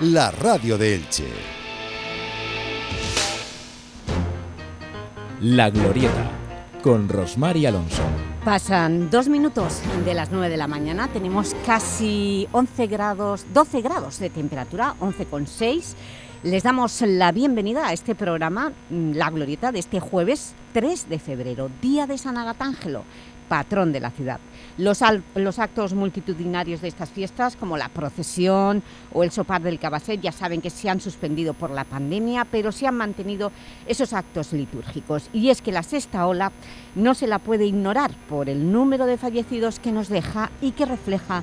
la radio de Elche. La Glorieta, con Rosmar y Alonso. Pasan dos minutos de las 9 de la mañana, tenemos casi 11 grados, 12 grados de temperatura, 11,6 les damos la bienvenida a este programa, mm, La Glorieta, de este jueves 3 de febrero, Día de San Agatángelo, patrón de la ciudad. Los, los, actos multitudinarios de estas fiestas, como la procesión o el sopar del Cabacet, ya saben que se han suspendido por la pandemia, pero se han mantenido esos actos litúrgicos. Y es que la sexta ola no se la puede ignorar por el número de fallecidos que nos deja y que refleja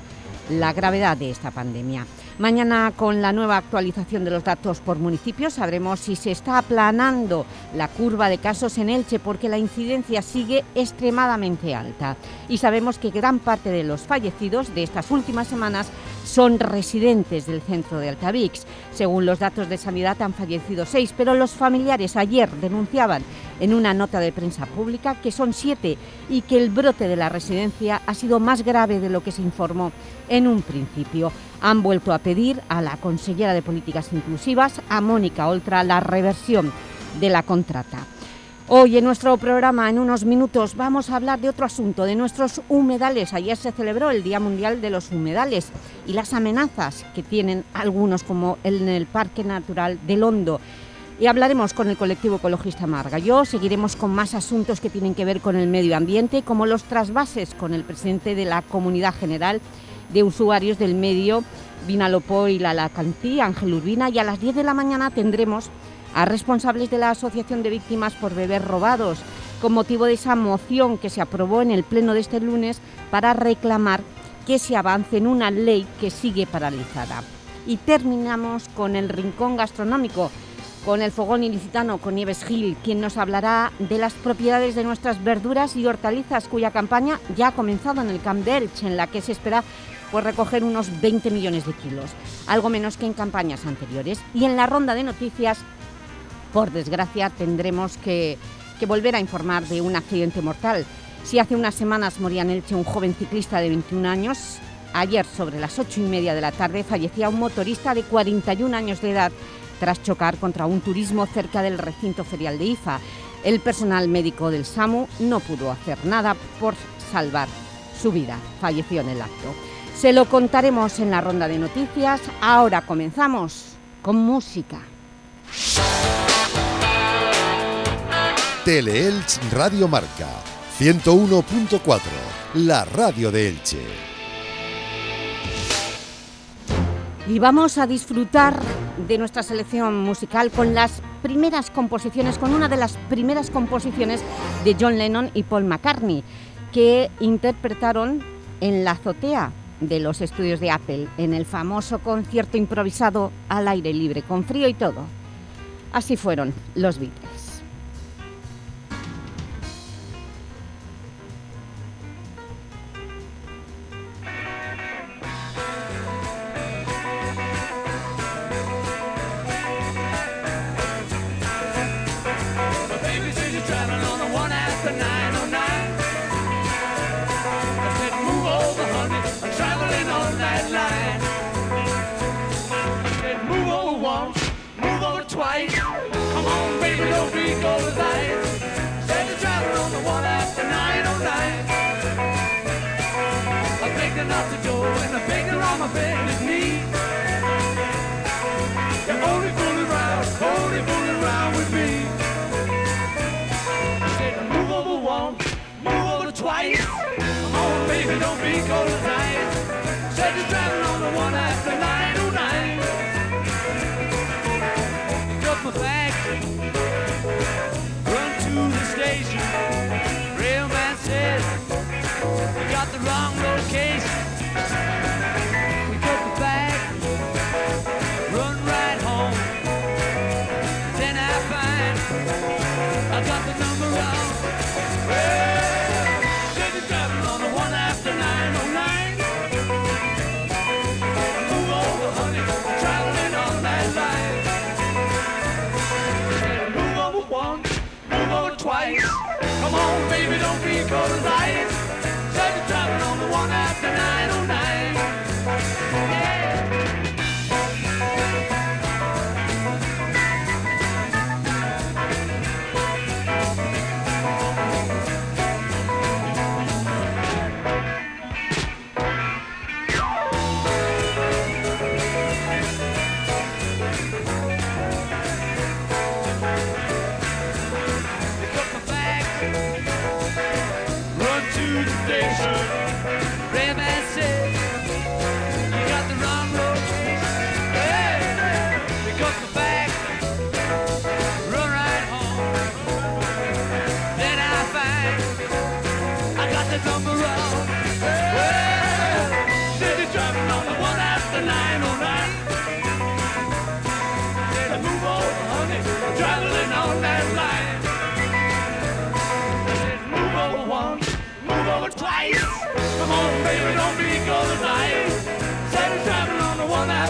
la gravedad de esta pandemia. Mañana, con la nueva actualización de los datos por municipios, sabremos si se está aplanando la curva de casos en Elche porque la incidencia sigue extremadamente alta. Y sabemos que gran parte de los fallecidos de estas últimas semanas son residentes del centro de Altavix. Según los datos de Sanidad han fallecido seis, pero los familiares ayer denunciaban en una nota de prensa pública que son siete y que el brote de la residencia ha sido más grave de lo que se informó en un principio. Han vuelto a pedir a la consellera de Políticas Inclusivas, a Mónica Oltra, la reversión de la contrata. Hoy en nuestro programa, en unos minutos, vamos a hablar de otro asunto, de nuestros humedales. Ayer se celebró el Día Mundial de los Humedales y las amenazas que tienen algunos, como en el Parque Natural del Hondo. Y hablaremos con el colectivo ecologista Marga. Yo seguiremos con más asuntos que tienen que ver con el medio ambiente, como los trasvases con el presidente de la Comunidad General de Usuarios del Medio, Vinalopó y la Lacantí, Ángel Urbina, y a las 10 de la mañana tendremos a responsables de la Asociación de Víctimas por Beber Robados, con motivo de esa moción que se aprobó en el pleno de este lunes para reclamar que se avance en una ley que sigue paralizada. Y terminamos con el rincón gastronómico, con el fogón ilicitano, con Nieves Gil, quien nos hablará de las propiedades de nuestras verduras y hortalizas, cuya campaña ya ha comenzado en el Camp en la que se espera pues, recoger unos 20 millones de kilos, algo menos que en campañas anteriores. Y en la ronda de noticias por desgracia, tendremos que, volver a informar de un accidente mortal. Si hace unas semanas moría en Elche un joven ciclista de 21 años, ayer sobre las 8 y media de la tarde fallecía un motorista de 41 años de edad tras chocar contra un turismo cerca del recinto ferial de IFA. El personal médico del SAMU no pudo hacer nada por salvar su vida. Falleció en el acto. Se lo contaremos en la ronda de noticias. Ahora comenzamos con música. Teleelch Radio Marca 101.4, la radio de Elche. Y vamos a disfrutar de nuestra selección musical con las primeras composiciones, con una de las primeras composiciones de John Lennon y Paul McCartney, que interpretaron en la azotea de los estudios de Apple, en el famoso concierto improvisado al aire libre, con frío y todo. Así fueron los Beatles. twice. Come on, baby, don't be cold as ice. Said you traveled on the one after 909. I'm her up the door and I'm her on my bed with me. You're only fooling around, only fooling around with me. I said, move over one, move over twice. Come on, baby, don't be cold as ice. Said you traveled on the one after 909. Run to the station. Says, got the wrong location. because I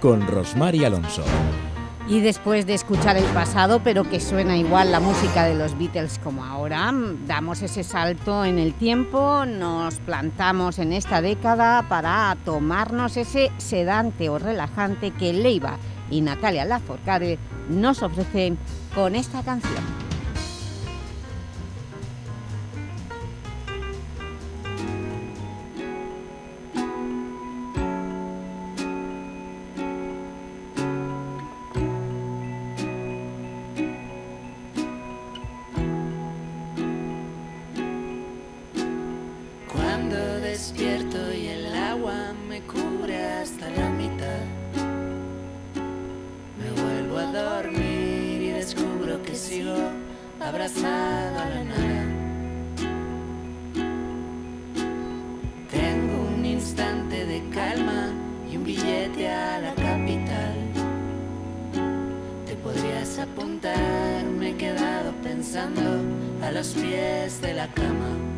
con Rosmar y Alonso. Y después de escuchar el pasado, pero que suena igual la música de los Beatles como ahora, damos ese salto en el tiempo, nos plantamos en esta década para tomarnos ese sedante o relajante que Leiva y Natalia Lafourcade nos ofrecen con esta canción. cuando despierto y el agua me cubre hasta la mitad. Me vuelvo a dormir y descubro que sigo abrazado a la nada. Tengo un instante de calma y un billete a la capital. Te podrías apuntar, me he quedado pensando a los pies de la cama.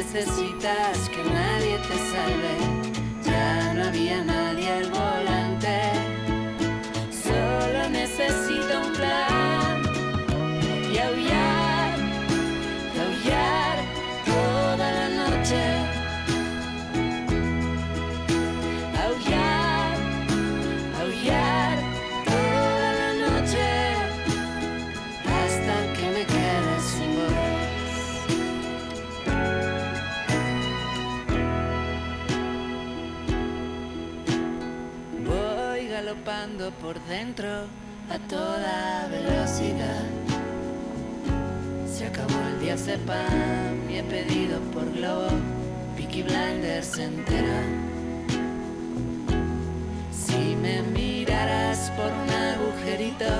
necesitas que nadie te salve. Ya no había nada. Dentro a toda velocidad. Se acabó el día sepan y he pedido por globo Peaky Blinders entera. Si me miraras por un agujerito,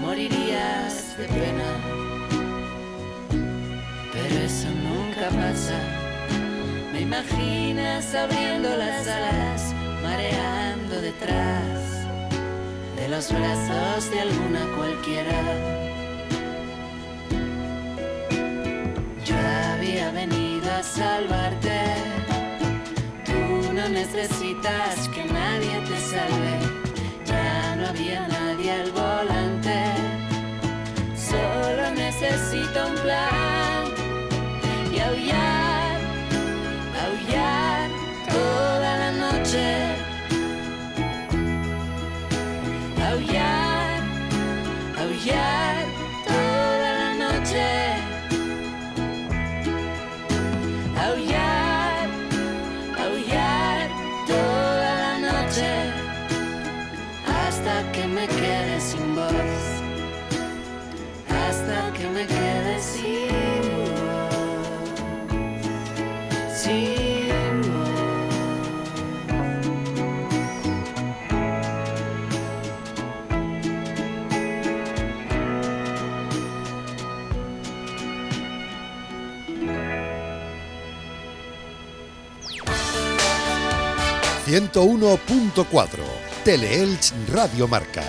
morirías de pena. Pero eso nunca pasa. Me imaginas abriendo las alas, mareando detrás de los brazos de alguna cualquiera. Yo había venido a salvarte, tú no necesitas que nadie te salve, ya no había nadie al volante, solo necesito un plan 101.4 Teleelch Radio Marca.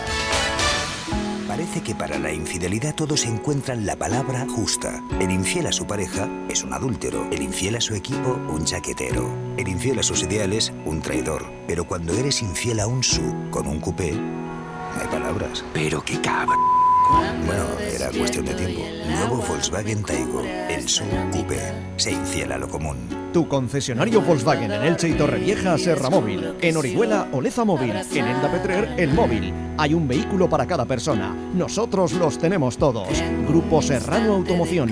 Parece que para la infidelidad todos encuentran la palabra justa. El infiel a su pareja es un adúltero, el infiel a su equipo un chaquetero, el infiel a sus ideales un traidor. Pero cuando eres infiel a un su con un coupé, no hay palabras. Pero qué cabrón. Bueno, era cuestión de tiempo. Nuevo Volkswagen Taigo, el SUV Coupé. Se infiel a lo común. Tu concesionario Volkswagen en Elche y Torrevieja Serra Móvil. En Orihuela Oleza Móvil. En Elda Petrer El Móvil. Hay un vehículo para cada persona. Nosotros los tenemos todos. Grupo Serrano Automoción.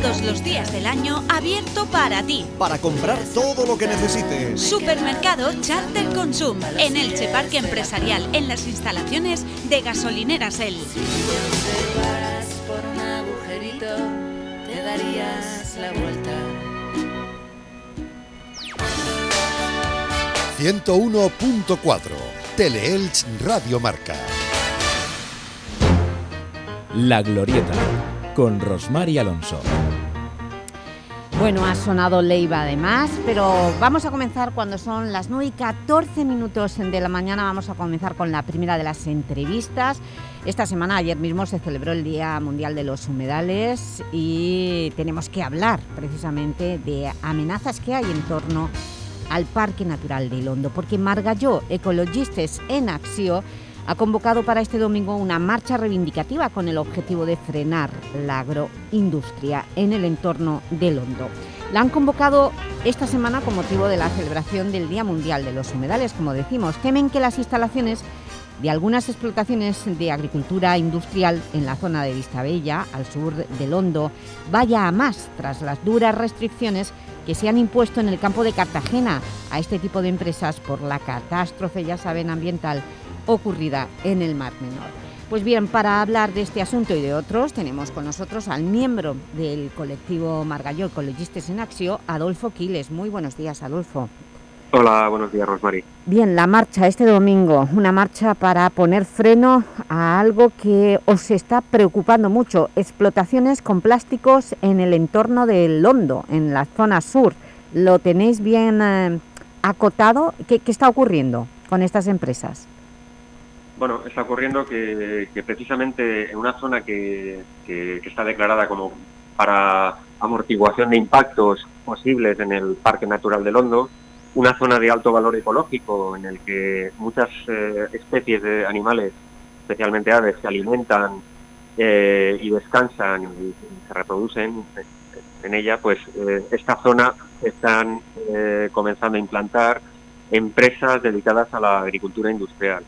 Todos los días del año abierto para ti. Para comprar todo lo que necesites. Supermercado Charter Consum en Elche Parque Empresarial en las instalaciones de gasolineras El. Observaras por un agujerito, te darías la vuelta. 101.4 Teleelch Radio Marca. La Glorieta, con Rosmar y Alonso. Bueno, ha sonado Leiva además, pero vamos a comenzar cuando son las 9 y 14 minutos de la mañana. Vamos a comenzar con la primera de las entrevistas. Esta semana, ayer mismo, se celebró el Día Mundial de los Humedales y tenemos que hablar precisamente de amenazas que hay en torno al Parque Natural de Londo, porque Margalló Ecologistes en Acció ha convocado para este domingo una marcha reivindicativa con el objetivo de frenar la agroindustria en el entorno de Londo. La han convocado esta semana con motivo de la celebración del Día Mundial de los Humedales, como decimos. Temen que las instalaciones de algunas explotaciones de agricultura industrial en la zona de Vistabella, al sur de Londo, vaya a más tras las duras restricciones que se han impuesto en el campo de Cartagena a este tipo de empresas por la catástrofe, ya saben, ambiental ocurrida en el Mar Menor. Pues bien, para hablar de este asunto y de otros, tenemos con nosotros al miembro del colectivo Margalló Ecologistes en Acció, Adolfo Quiles. Muy buenos días, Adolfo. Hola, buenos días, Rosmarie. Bien, la marcha este domingo, una marcha para poner freno a algo que os está preocupando mucho, explotaciones con plásticos en el entorno del Londo, en la zona sur. ¿Lo tenéis bien eh, acotado? ¿Qué, ¿Qué está ocurriendo con estas empresas? Bueno, está ocurriendo que, precisamente en una zona que, está declarada como para amortiguación de impactos posibles en el Parque Natural del Hondo, una zona de alto valor ecológico en el que muchas eh, especies de animales, especialmente aves, se alimentan eh, y descansan y se reproducen en ella, pues eh, esta zona están eh, comenzando a implantar empresas dedicadas a la agricultura industrial.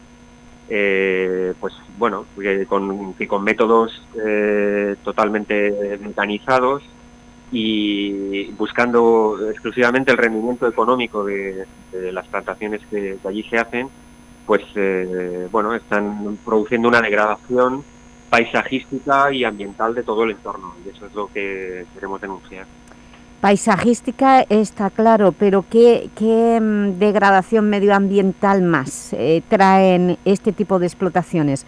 Eh, pues bueno, con, con métodos eh, totalmente mecanizados y buscando exclusivamente el rendimiento económico de, las plantaciones que, que allí se hacen, pues eh, bueno, están produciendo una degradación paisajística y ambiental de todo el entorno y eso es lo que queremos denunciar. Paisajística está claro, pero ¿qué, qué, mm, degradación medioambiental más eh, traen este tipo de explotaciones?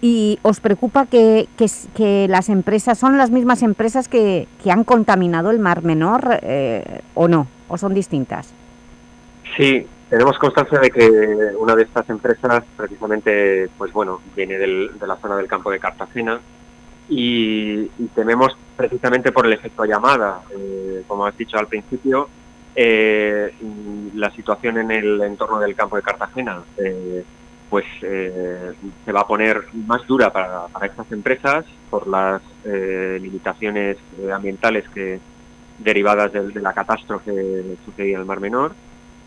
¿Y os preocupa que, que las empresas son las mismas empresas que, que han contaminado el Mar Menor eh, o no? ¿O son distintas? Sí, tenemos constancia de que una de estas empresas precisamente, pues bueno, viene del- de la zona del campo de Cartagena y, tememos precisamente por el efecto llamada, eh, como has dicho al principio, eh, la situación en el entorno del campo de Cartagena, eh, pues se va a poner más dura para, estas empresas por las limitaciones ambientales que derivadas de la catástrofe sucedida en el Mar Menor.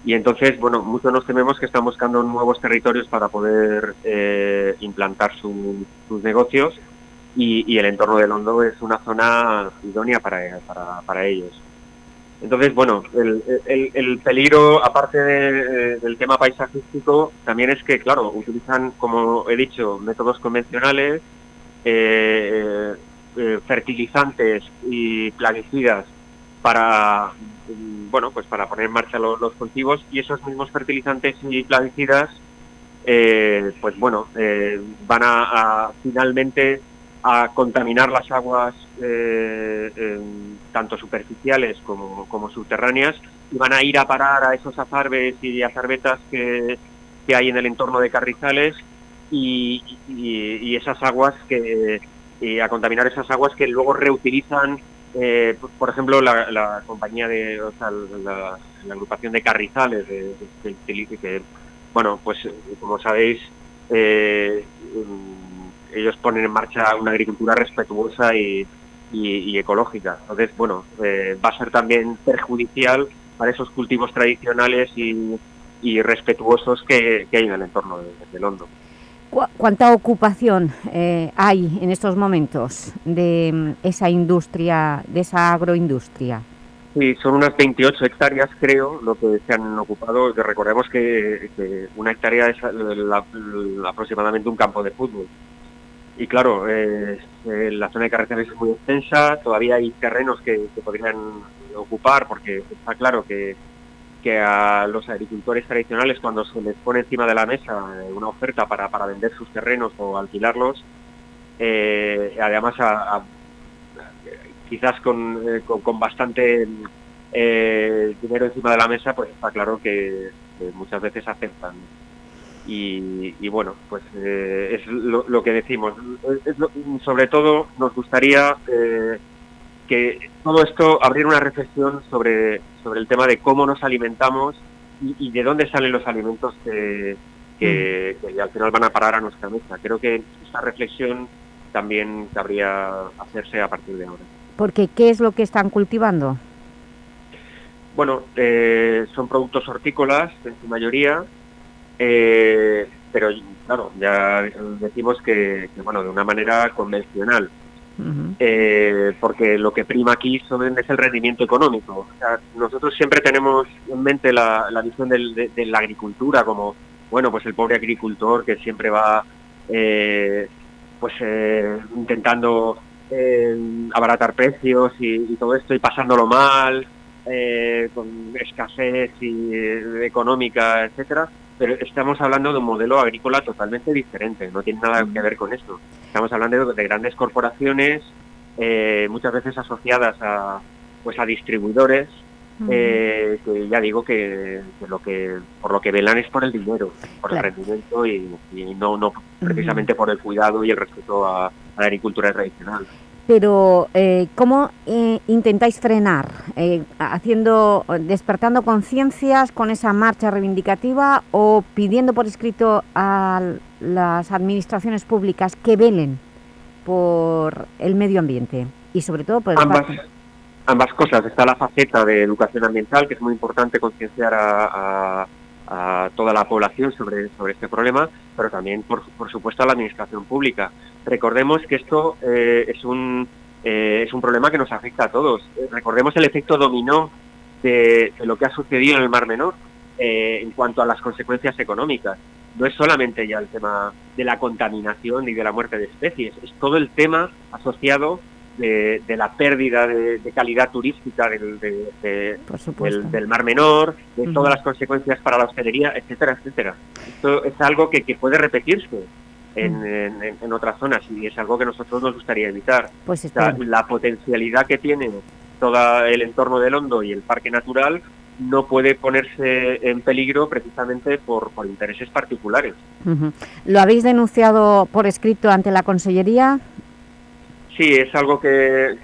Y entonces, bueno, muchos nos tememos que están buscando nuevos territorios para poder eh, implantar su- sus negocios y, y el entorno del Hondo es una zona idónea para, para, ellos. Entonces, bueno, el, el- el peligro, aparte de- eh, del tema paisajístico, también es que, claro, utilizan, como he dicho, métodos convencionales, eh, eh, fertilizantes y plaguicidas para, mm, bueno, pues para poner en marcha lo- los cultivos y esos mismos fertilizantes y plaguicidas, eh, pues bueno, van a finalmente a contaminar las aguas eh, tanto superficiales como, como subterráneas y van a ir a parar a esos azarbes y azarbetas que, que hay en el entorno de Carrizales y, y- esas aguas que a contaminar esas aguas que luego reutilizan eh, por- ejemplo la, compañía de la, agrupación de Carrizales de- que bueno pues como sabéis eh, ellos ponen en marcha una agricultura respetuosa y, y- y ecológica entonces bueno eh, va a ser también perjudicial para esos cultivos tradicionales y, y respetuosos que, que hay en el entorno de- del Hondo. ¿Cu- ¿Cuánta ocupación eh, hay en estos momentos de mm, esa industria, de esa agroindustria? Sí, son unas 28 hectáreas, creo, lo que se han ocupado. Que recordemos que, que una hectárea es la- la- aproximadamente un campo de fútbol. Y claro, eh, eh, la zona de carreteras es muy extensa, todavía hay terrenos que, que podrían ocupar, porque está claro que, que a los agricultores tradicionales, cuando se les pone encima de la mesa una oferta para, para vender sus terrenos o alquilarlos, eh, además quizás con, con, bastante dinero encima de la mesa, pues está claro que, que muchas veces aceptan. Y, y bueno, pues eh, es lo, lo que decimos. Es lo- sobre todo nos gustaría eh, que todo esto abrir una reflexión sobre, sobre el tema de cómo nos alimentamos y, y de dónde salen los alimentos que, que, que al final van a parar a nuestra mesa. Creo que esta reflexión también cabría hacerse a partir de ahora. Porque, ¿qué es lo que están cultivando? Bueno, eh, son productos hortícolas en su mayoría, eh, pero claro, ya decimos que, que, bueno, de una manera convencional, eh, porque lo que prima aquí son- es el rendimiento económico. O sea, nosotros siempre tenemos en mente la, la visión del- de, de la agricultura como, bueno, pues el pobre agricultor que siempre va, eh, pues eh, intentando eh, abaratar precios y, y todo esto y pasándolo mal, con escasez y, económica, etcétera. Pero estamos hablando de un modelo agrícola totalmente diferente, no tiene nada que ver con esto. Estamos hablando de, de grandes corporaciones, eh, muchas veces asociadas a, pues a distribuidores, eh, que ya digo que, que lo que por lo que velan es por el dinero, por Claro. el rendimiento y, y no, no precisamente por el cuidado y el respeto a, a la agricultura tradicional. Pero, eh, ¿cómo eh, intentáis frenar? Eh, haciendo, ¿Despertando conciencias con esa marcha reivindicativa o pidiendo por escrito a las administraciones públicas que velen por el medio ambiente y sobre todo por el Ambas, parque? ambas cosas. Está la faceta de educación ambiental, que es muy importante concienciar a, a- a toda la población sobre, sobre este problema, pero también, por, por supuesto, a la administración pública. Recordemos que esto eh, es, un, eh, es un problema que nos afecta a todos. Eh, recordemos el efecto dominó de, de lo que ha sucedido en el Mar Menor eh, en cuanto a las consecuencias económicas. No es solamente ya el tema de la contaminación y de la muerte de especies, es todo el tema asociado de, de la pérdida de, de calidad turística del, de- del, del Mar Menor, de todas las consecuencias para la hostelería, etcétera, etcétera. Esto es algo que, que puede repetirse en, en- en- en otras zonas y es algo que nosotros nos gustaría evitar. Pues O sea, la potencialidad que tiene todo el entorno del Hondo y el parque natural no puede ponerse en peligro precisamente por, por intereses particulares. ¿Lo habéis denunciado por escrito ante la Consellería? Sí, es algo que,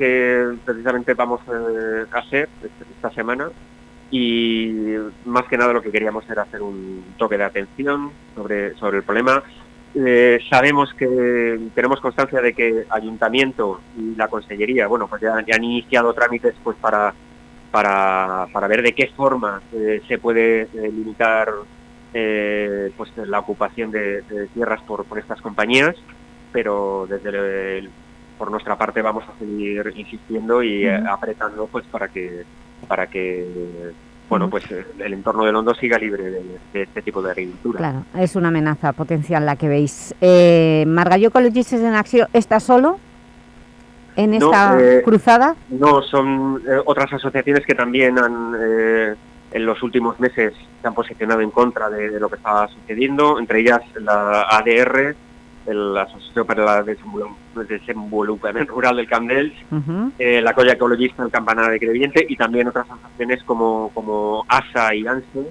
precisamente vamos eh, a hacer est- esta semana y más que nada lo que queríamos era hacer un toque de atención sobre, sobre el problema. Eh, sabemos que tenemos constancia de que Ayuntamiento y la Consellería, bueno, pues ya, han iniciado trámites pues para, para, para ver de qué forma eh, se puede limitar pues la ocupación de, de tierras por, por estas compañías, pero desde el- por nuestra parte vamos a seguir insistiendo y eh, apretando pues para que para que bueno pues eh, el entorno del Hondo siga libre de, de este tipo de agricultura. Claro, es una amenaza potencial la que veis. Eh, ¿Margallo Ecologistes en Acción está solo en No, esta eh, cruzada? No, son eh, otras asociaciones que también han, en los últimos meses se han posicionado en contra de, de lo que estaba sucediendo, entre ellas la ADR, el- la Asociación para el Desenvolu- Desenvolupament Rural del Camp d'Els, Ujú. eh, la Colla Ecologista del Campanar de Creviente y también otras asociaciones como, como ASA y ANSE,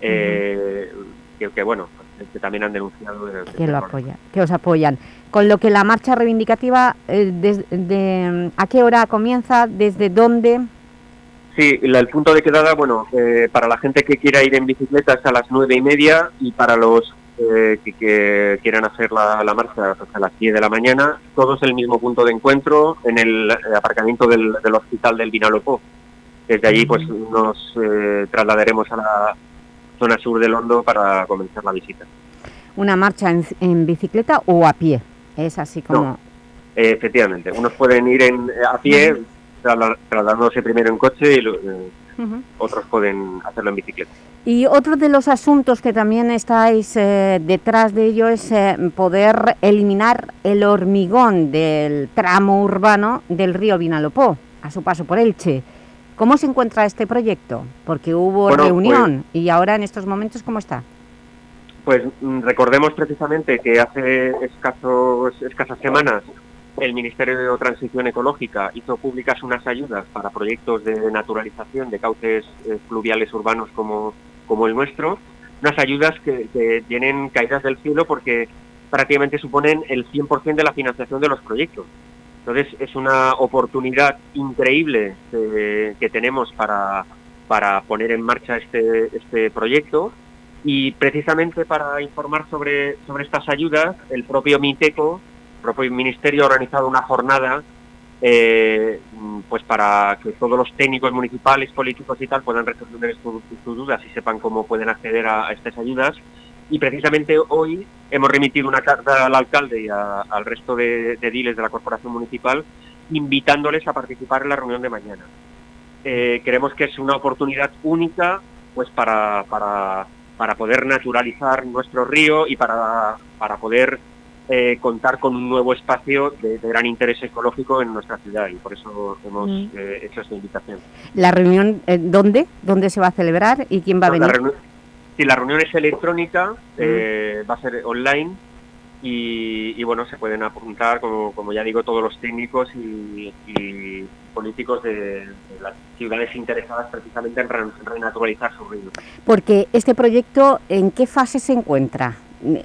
eh, que, que, bueno, que también han denunciado. que el lo apoya, que os apoyan. Con lo que la marcha reivindicativa, eh, des- de- ¿a qué hora comienza? ¿Desde dónde? Sí, la- el punto de quedada, bueno, eh, para la gente que quiera ir en bicicleta es a las nueve y media y para los eh, que, que quieran hacer la, la marcha pues, a las 10 de la mañana, todos en el mismo punto de encuentro en el eh, aparcamiento del, del hospital del Vinalopó. Desde allí pues nos eh, trasladaremos a la zona sur del Hondo para comenzar la visita. ¿Una marcha en, en bicicleta o a pie? Es así como... Efectivamente, unos pueden ir en, a pie, trasla- trasladándose primero en coche y eh, otros pueden hacerlo en bicicleta. Y otro de los asuntos que también estáis eh, detrás de ello es eh, poder eliminar el hormigón del tramo urbano del río Vinalopó, a su paso por Elche. ¿Cómo se encuentra este proyecto? Porque hubo Bueno, reunión y ahora en estos momentos, ¿cómo está? Pues mm, recordemos precisamente que hace escasos, escasas semanas el Ministerio de Transición Ecológica hizo públicas unas ayudas para proyectos de naturalización de cauces eh, fluviales urbanos como, como el nuestro, unas ayudas que, tienen caídas del cielo porque prácticamente suponen el 100% de la financiación de los proyectos. Entonces es una oportunidad increíble eh, que tenemos para, para poner en marcha este, este proyecto y precisamente para informar sobre, sobre estas ayudas, el propio MITECO, el propio Ministerio, ha organizado una jornada eh, mm, pues para que todos los técnicos municipales, políticos y tal puedan resolver sus, dudas y sepan cómo pueden acceder a, estas ayudas. Y precisamente hoy hemos remitido una carta al alcalde y al resto de, de diles de la corporación municipal invitándoles a participar en la reunión de mañana. Eh, creemos que es una oportunidad única pues para, para, para poder naturalizar nuestro río y para, para poder eh, contar con un nuevo espacio de, de gran interés ecológico en nuestra ciudad y por eso hemos Mm. eh, hecho esta invitación. ¿La reunión eh, dónde? ¿Dónde se va a celebrar y quién va a La venir? sí, la reunión es electrónica, eh, va a ser online y, y, bueno, se pueden apuntar, como, como ya digo, todos los técnicos y, y políticos de, de las ciudades interesadas precisamente en re- renaturalizar su río. Porque este proyecto, ¿en qué fase se encuentra?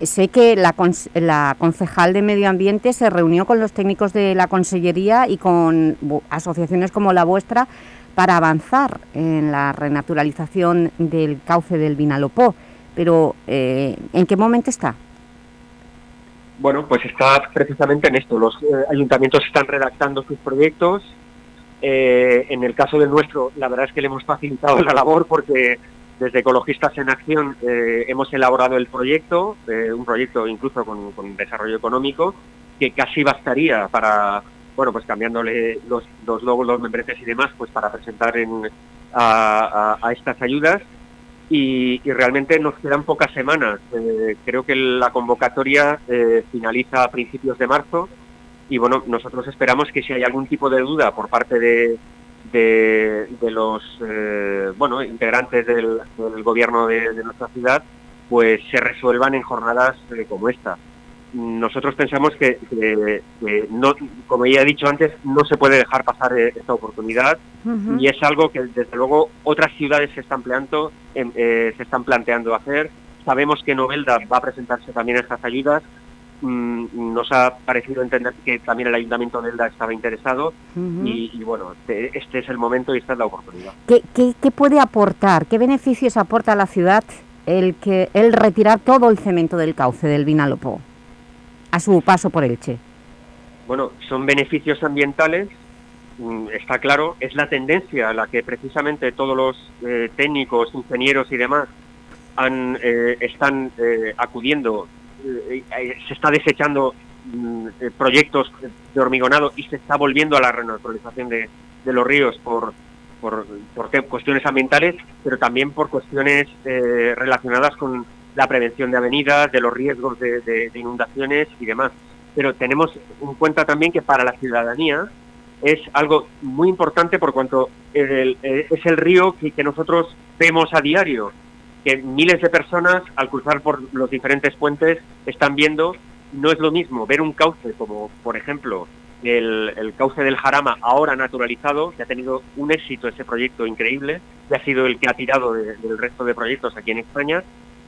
Sé que la, la concejal de Medio Ambiente se reunió con los técnicos de la Consellería y con asociaciones como la vuestra para avanzar en la renaturalización del cauce del Vinalopó. Pero, eh, ¿en qué momento está? Bueno, pues está precisamente en esto. Los eh, ayuntamientos están redactando sus proyectos. Eh, en el caso del nuestro, la verdad es que le hemos facilitado la labor porque desde Ecologistas en Acción eh, hemos elaborado el proyecto, eh, un proyecto incluso con, desarrollo económico, que casi bastaría para, bueno, pues cambiándole los, logos, los membretes y demás, pues para presentar en, a, estas ayudas y, realmente nos quedan pocas semanas. Eh, creo que la convocatoria finaliza a principios de marzo y bueno, nosotros esperamos que si hay algún tipo de duda por parte de, de, de los eh, bueno integrantes del, del gobierno de, de nuestra ciudad, pues se resuelvan en jornadas eh, como esta. Nosotros pensamos que, que- que no, como ya he dicho antes, no se puede dejar pasar eh, esta oportunidad y es algo que desde luego otras ciudades se están planteando, em, eh, se están planteando hacer. Sabemos que Novelda va a presentarse también a estas ayudas. Mm, nos ha parecido entender que también el Ayuntamiento de Elda estaba interesado y, y bueno, te- este es el momento y esta es la oportunidad. ¿Qué, qué, qué puede aportar? ¿Qué beneficios aporta a la ciudad el, que, el retirar todo el cemento del cauce del Vinalopó a su paso por Elche? Bueno, son beneficios ambientales, mm, está claro, es la tendencia a la que precisamente todos los eh, técnicos, ingenieros y demás han, eh, están eh, acudiendo, se está desechando mm, eh, proyectos de hormigonado y se está volviendo a la renaturalización de, los ríos por, por, cuestiones ambientales, pero también por cuestiones eh, relacionadas con la prevención de avenidas, de los riesgos de, inundaciones y demás. Pero tenemos en cuenta también que para la ciudadanía es algo muy importante por cuanto eh, es el río que nosotros vemos a diario, que miles de personas al cruzar por los diferentes puentes están viendo, no es lo mismo ver un cauce como, por ejemplo, el, el cauce del Jarama, ahora naturalizado, que ha tenido un éxito ese proyecto increíble, que ha sido el que ha tirado de- del resto de proyectos aquí en España,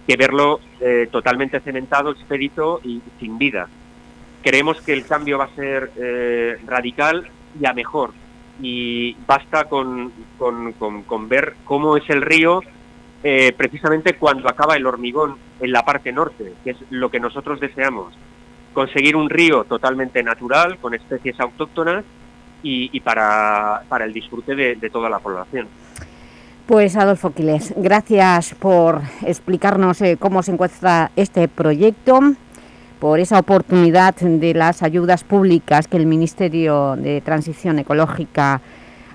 que verlo eh, totalmente cementado, expedito y sin vida. Creemos que el cambio va a ser eh, radical y a mejor. Y basta con, con- con- con ver cómo es el río eh, precisamente cuando acaba el hormigón en la parte norte, que es lo que nosotros deseamos. Conseguir un río totalmente natural, con especies autóctonas y, para, el disfrute de, de toda la población. Pues Adolfo Quiles, gracias por explicarnos eh, cómo se encuentra este proyecto, por esa oportunidad de las ayudas públicas que el Ministerio de Transición Ecológica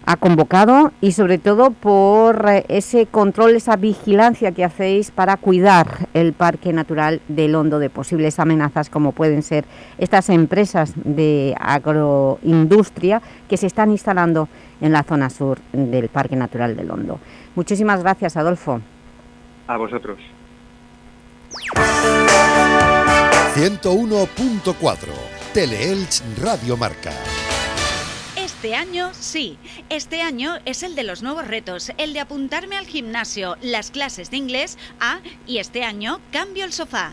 ha convocado y sobre todo por eh, ese control, esa vigilancia que hacéis para cuidar el Parque Natural del Hondo de posibles amenazas como pueden ser estas empresas de agroindustria que se están instalando en la zona sur del Parque Natural del Hondo. Muchísimas gracias, Adolfo. A vosotros. 101.4 Teleelch Radio Marca. Este año sí, este año es el de los nuevos retos, el de apuntarme al gimnasio, las clases de inglés, ah, y este año cambio el sofá.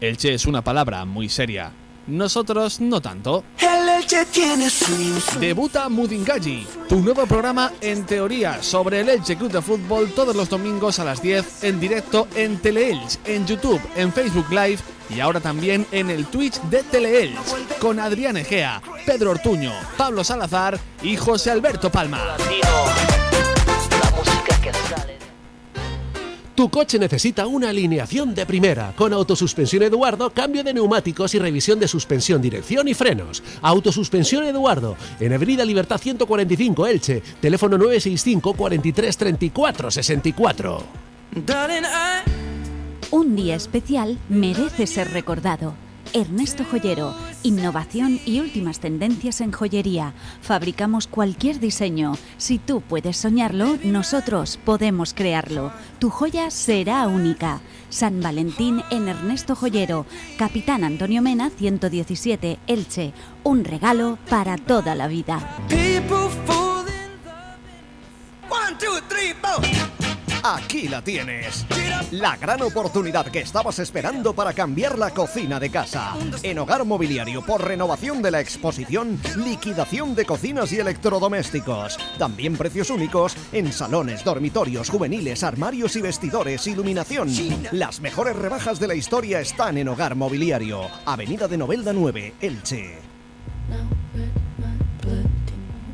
Elche es una palabra muy seria. Nosotros no tanto. El Elche tiene. Debuta Mudingaji, tu nuevo programa en teoría sobre el Elche Club de Fútbol todos los domingos a las 10 en directo en Teleelch, en YouTube, en Facebook Live y ahora también en el Twitch de Teleelch con Adrián Egea, Pedro Ortuño, Pablo Salazar y José Alberto Palma. Tu coche necesita una alineación de primera, con autosuspensión Eduardo, cambio de neumáticos y revisión de suspensión, dirección y frenos. Autosuspensión Eduardo, en Avenida Libertad 145 Elche, teléfono 965 43 34 64. Un día especial merece ser recordado. Ernesto Joyero, innovación y últimas tendencias en joyería. Fabricamos cualquier diseño. Si tú puedes soñarlo, nosotros podemos crearlo. Tu joya será única. San Valentín en Ernesto Joyero, Capitán Antonio Mena 117, Elche. Un regalo para toda la vida. One, two, three. Aquí la tienes. La gran oportunidad que estabas esperando para cambiar la cocina de casa. En Hogar Mobiliario, por renovación de la exposición, liquidación de cocinas y electrodomésticos. También precios únicos en salones, dormitorios, juveniles, armarios y vestidores, iluminación. Las mejores rebajas de la historia están en Hogar Mobiliario. Avenida de Novelda 9, Elche.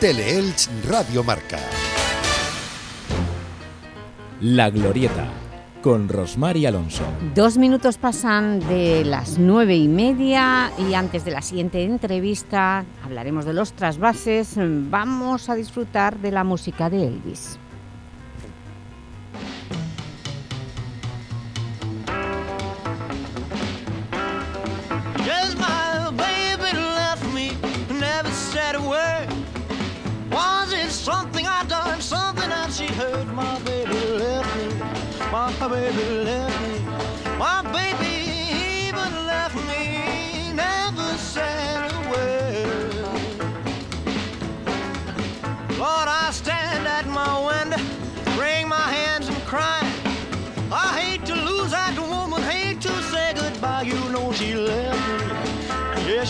Teleelch Radio Marca. La Glorieta, con Rosmar y Alonso. Dos minutos pasan de las nueve y media y antes de la siguiente entrevista hablaremos de los trasvases. Vamos a disfrutar de la música de Elvis.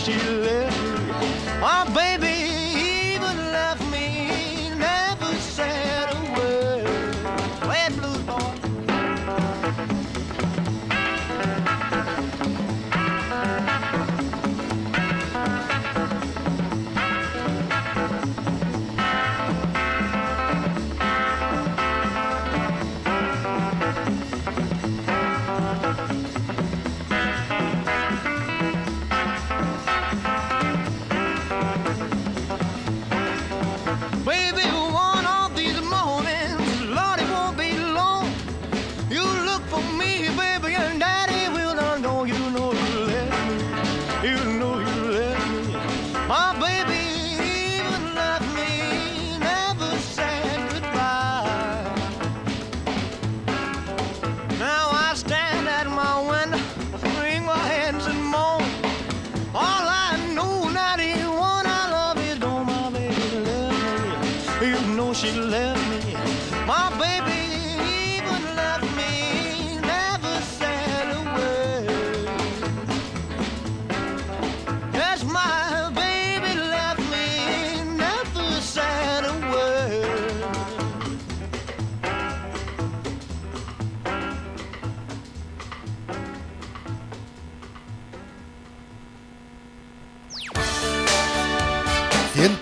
She left me. My baby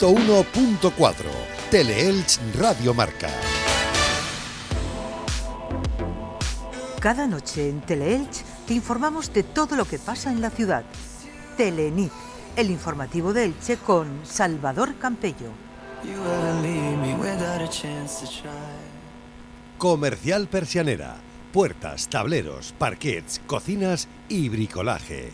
...101.4... Teleelch Radio Marca. Cada noche en Teleelch te informamos de todo lo que pasa en la ciudad. Telenit, el informativo de Elche con Salvador Campello. Comercial Persianera. Puertas, tableros, parquets, cocinas y bricolaje.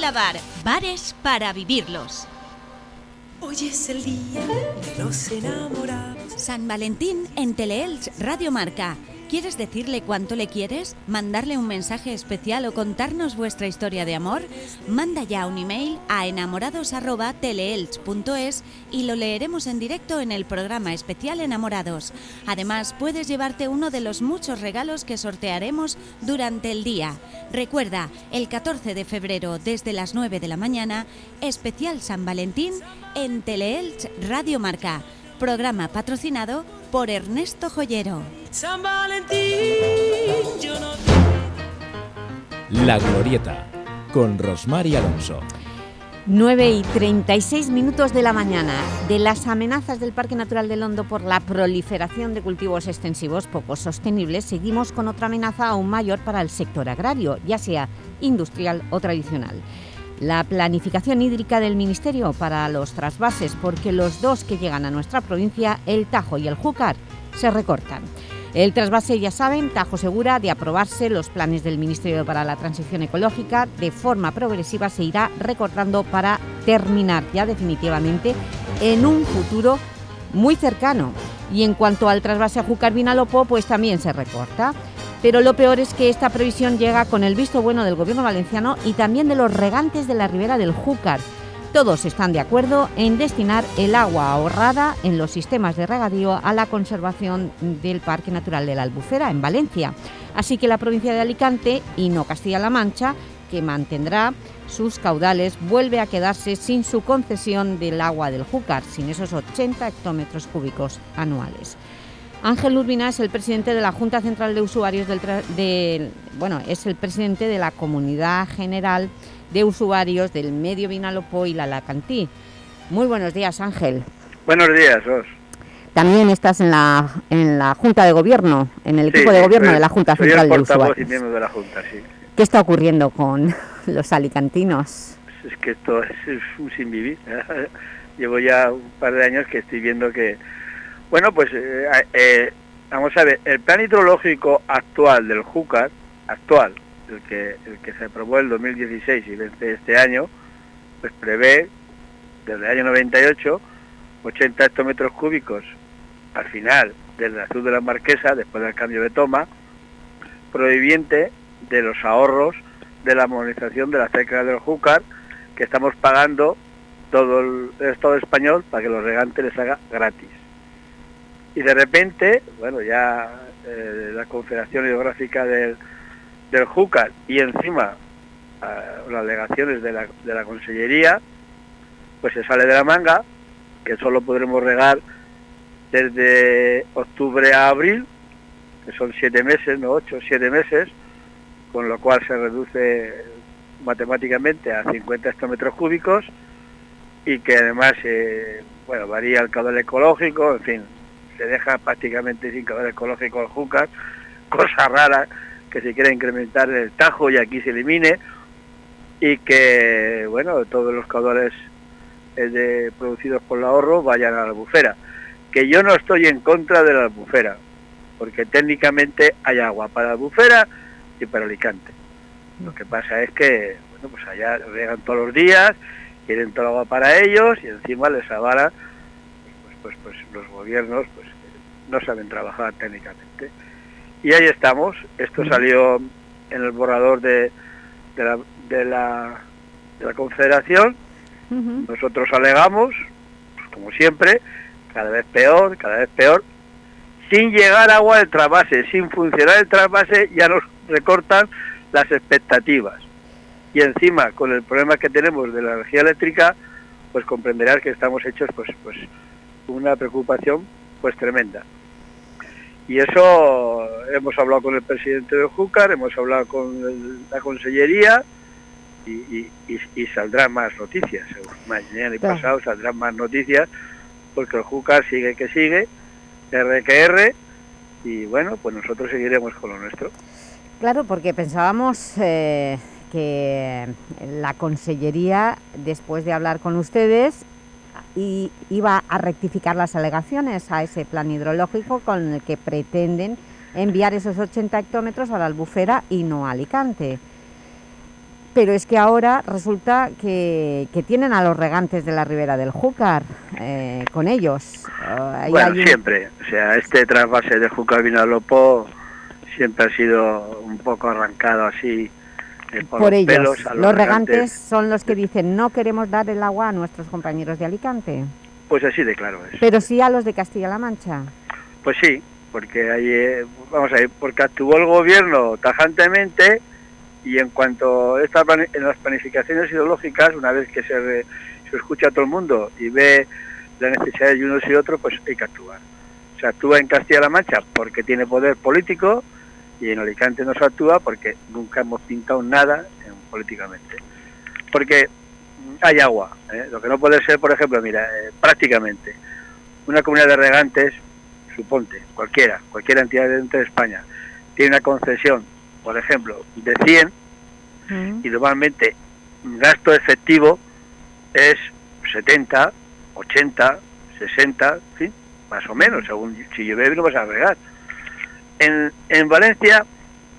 Bar, bares para vivirlos. Hoy es el día de los enamorados. San Valentín en Teleelch Radio Marca. ¿Quieres decirle cuánto le quieres? ¿Mandarle un mensaje especial o contarnos vuestra historia de amor? Manda ya un email a enamorados.teleelch.es y lo leeremos en directo en el programa especial Enamorados. Además, puedes llevarte uno de los muchos regalos que sortearemos durante el día. Recuerda, el 14 de febrero desde las 9 de la mañana, especial San Valentín en Teleelch Radio Marca. Programa patrocinado por Ernesto Joyero. San Valentín, yo no La Glorieta, con Rosmar y Alonso. 9 y 36 minutos de la mañana. De las amenazas del Parque Natural del Hondo por la proliferación de cultivos extensivos poco sostenibles, seguimos con otra amenaza aún mayor para el sector agrario, ya sea industrial o tradicional. La planificación hídrica del Ministerio para los trasvases, porque los dos que llegan a nuestra provincia, el Tajo y el Júcar, se recortan. El trasvase, ya saben, Tajo Segura, de aprobarse los planes del Ministerio para la Transición Ecológica, de forma progresiva se irá recortando para terminar ya definitivamente en un futuro muy cercano. Y en cuanto al trasvase a Júcar-Vinalopó, pues también se recorta. Pero lo peor es que esta previsión llega con el visto bueno del Gobierno valenciano y también de los regantes de la ribera del Júcar. Todos están de acuerdo en destinar el agua ahorrada en los sistemas de regadío a la conservación del Parque Natural de la Albufera, en Valencia. Así que la provincia de Alicante, y no Castilla-La Mancha, que mantendrá sus caudales, vuelve a quedarse sin su concesión del agua del Júcar, sin esos 80 hectómetros cúbicos anuales. Ángel Urbina es el presidente de la Junta Central de Usuarios del, del- bueno, es el presidente de la Comunidad General de Usuarios del Medio Vinalopó y la Alacantí. Muy buenos días, Ángel. Buenos días, Os. También estás en la, en la Junta de Gobierno, en el Sí, equipo de Gobierno de la Junta soy Central el de portavoz y Usuarios. miembro de la Junta, sí. ¿Qué está ocurriendo con los alicantinos? Es que esto es, es un sin vivir. Llevo ya un par de años que estoy viendo que... Bueno, pues eh, eh, vamos a ver, el plan hidrológico actual del Júcar, actual, el que, el que se aprobó en 2016 y vence este año, pues prevé desde el año 98 80 hectómetros cúbicos al final del azul de la Marquesa, después del cambio de toma, prohibiente de los ahorros de la modernización de la cerca del Júcar, que estamos pagando todo el Estado español para que los regantes les haga gratis. Y de repente, bueno, ya eh, la Confederación Hidrográfica del, del Júcar y encima ah, las alegaciones de la, de la Consellería, pues se sale de la manga, que solo podremos regar desde octubre a abril, que son siete meses, no ocho, siete meses, con lo cual se reduce matemáticamente a 50 hectómetros cúbicos y que además eh, bueno varía el caudal ecológico, en fin, se deja prácticamente sin caudal ecológico el Júcar, cosa rara que se quiera incrementar el Tajo y aquí se elimine y que bueno todos los caudales eh, producidos por el ahorro vayan a la albufera. Que yo no estoy en contra de la albufera, porque técnicamente hay agua para la albufera y para Alicante. Lo que pasa es que, bueno, pues allá regan todos los días, quieren todo el agua para ellos y encima les avalan pues, pues, los gobiernos pues no saben trabajar técnicamente. Y ahí estamos. Esto salió en el borrador de, de, la, de, la, de la Confederación. Nosotros alegamos, pues, como siempre, cada vez peor, cada vez peor. Sin llegar agua del trasvase, sin funcionar el trasvase, ya nos recortan las expectativas. Y encima, con el problema que tenemos de la energía eléctrica, pues comprenderás que estamos hechos pues pues una preocupación pues tremenda. Y eso hemos hablado con el presidente de Júcar, hemos hablado con el- la consellería y, y- y- y saldrán más noticias. Mañana y Claro. pasado saldrán más noticias porque el Júcar sigue que sigue, R que R, y bueno, pues nosotros seguiremos con lo nuestro. Claro, porque pensábamos eh, que la Consellería, después de hablar con ustedes, i- iba a rectificar las alegaciones a ese plan hidrológico con el que pretenden enviar esos 80 hectómetros a la Albufera y no a Alicante. Pero es que ahora resulta que, que tienen a los regantes de la ribera del Júcar eh, con ellos. Ahí bueno, hay siempre, o sea, este trasvase de Júcar Vinalopó siempre ha sido un poco arrancado así por, por los ellos. los regantes son los que dicen no queremos dar el agua a nuestros compañeros de Alicante, Pues así de claro es. pero sí a los de Castilla-La Mancha. Pues sí, porque ahí, eh, vamos a ver, porque actuó el gobierno tajantemente y en cuanto esta en las planificaciones ideológicas, una vez que se, re- se escucha a todo el mundo y ve la necesidad de unos y otros, pues hay que actuar. Se actúa en Castilla-La Mancha porque tiene poder político y en Alicante no se actúa porque nunca hemos pintado nada eh, políticamente. Porque mm, hay agua. ¿eh? Lo que no puede ser, por ejemplo, mira, eh, prácticamente una comunidad de regantes, suponte, cualquiera, cualquier entidad dentro de España, tiene una concesión, por ejemplo, de 100 y normalmente gasto efectivo es 70, 80, 60, ¿sí? más o menos, según si llueve no vas a regar. En, en Valencia,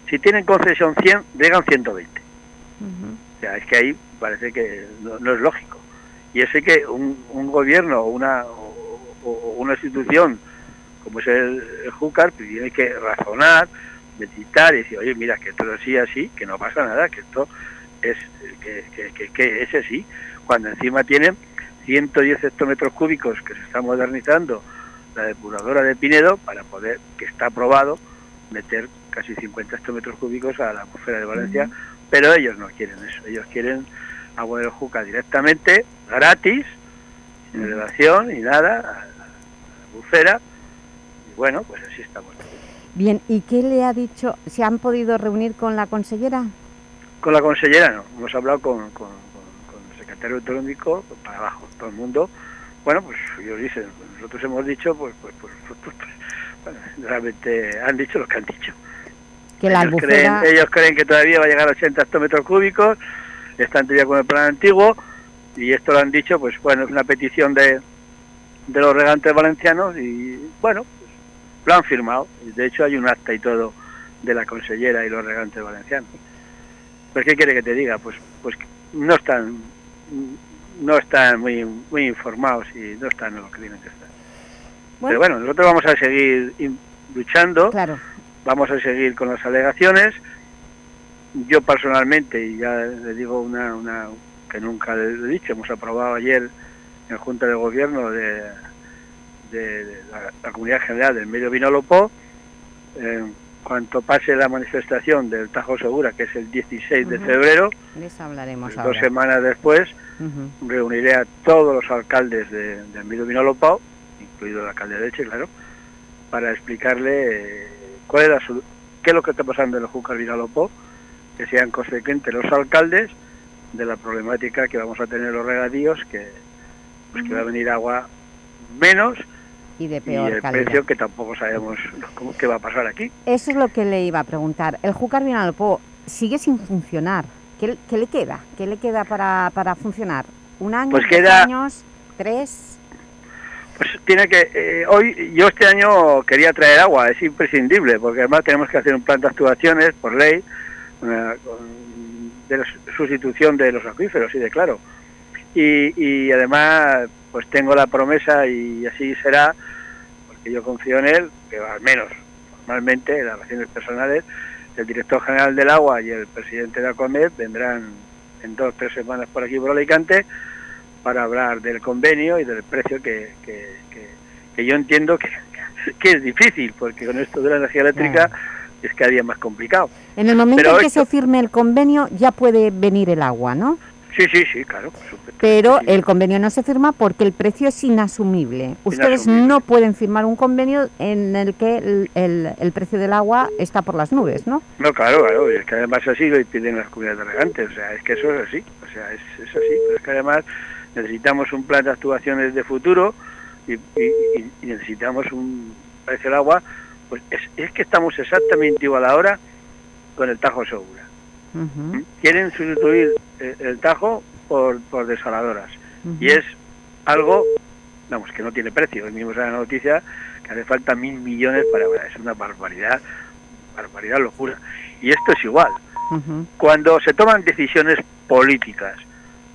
si tienen concesión 100, llegan 120. O sea, es que ahí parece que no, no es lógico. Y es que un, un gobierno una, o, o una institución como es el, el Júcar, pues tiene que razonar, meditar y decir, oye, mira, que esto es así, así, que no pasa nada, que esto es que, que, que- que es así, cuando encima tienen 110 hectómetros cúbicos que se está modernizando la depuradora de Pinedo para poder, que está aprobado, meter casi 50 hectómetros cúbicos a la atmósfera de Valencia, pero ellos no quieren eso, ellos quieren agua del Júcar directamente, gratis, sin elevación y nada, a la bufera, y bueno, pues así estamos. Bien, ¿y qué le ha dicho? ¿Se han podido reunir con la consellera? Con la consellera no, hemos hablado con, con, con- el secretario autonómico, para abajo, todo el mundo. Bueno, pues ellos dicen, nosotros hemos dicho, pues, pues, pues, pues, pues, pues, bueno, realmente han dicho lo que han dicho. Que la ellos, albufera... creen, ellos creen que todavía va a llegar a 80 hectómetros cúbicos, están todavía con el plan antiguo, y esto lo han dicho, pues bueno, es una petición de, de los regantes valencianos, y bueno, pues, lo han firmado. De hecho hay un acta y todo de la consellera y los regantes valencianos. Pues qué quiere que te diga, pues pues no están no están muy muy informados y no están en lo que tienen Pero bueno, nosotros vamos a seguir luchando, Claro. vamos a seguir con las alegaciones. Yo personalmente, y ya le digo una, una que nunca le he dicho, hemos aprobado ayer en Junta de Gobierno de, de- de la, la Comunidad General del Medio Vinalopó, en cuanto pase la manifestación del Tajo Segura, que es el 16 de febrero, hablaremos pues ahora. dos semanas después, reuniré a todos los alcaldes de, del Medio Vinalopó, incluido el alcalde de Elche, claro, para explicarle eh, cuál es la solu- qué es lo que está pasando en el Júcar Vinalopó, que sean consecuentes los alcaldes de la problemática que vamos a tener los regadíos, que, pues, que va a venir agua menos Y de y peor el calidad. precio que tampoco sabemos cómo, qué va a pasar aquí. Eso es lo que le iba a preguntar. El Júcar Vinalopó sigue sin funcionar. ¿Qué, qué le queda? ¿Qué le queda para, para funcionar? ¿Un año, Pues queda- años, tres? Pues tiene que, eh, hoy, yo este año quería traer agua, es imprescindible, porque además tenemos que hacer un plan de actuaciones por ley, una- de sustitución de los acuíferos, y de claro. Y, y además, pues tengo la promesa, y así será, porque yo confío en él, que al menos formalmente, en las relaciones personales, el director general del agua y el presidente de ACOMED vendrán en dos o tres semanas por aquí por Alicante para hablar del convenio y del precio que, que, que- que yo entiendo que, que es difícil, porque con esto de la energía eléctrica es cada día más complicado. En el momento Pero en que esto- se firme el convenio ya puede venir el agua, ¿no? Sí, sí, sí, claro. Pero el convenio no se firma porque el precio es inasumible. Ustedes no pueden firmar un convenio en el que el, el- el precio del agua está por las nubes, ¿no? No, claro, claro, es que además así lo piden las comunidades de regantes, o sea, es que eso es así, o sea, es, es así, pero es que además necesitamos un plan de actuaciones de futuro y, y- y- y necesitamos un precio del agua, pues es, es que estamos exactamente igual ahora con el Tajo Segura. Quieren sustituir el, el Tajo por, por desaladoras y es algo, vamos, que no tiene precio, hoy mismo sale la noticia que hace falta mil millones para, es una barbaridad, barbaridad, locura. Y esto es igual. Cuando se toman decisiones políticas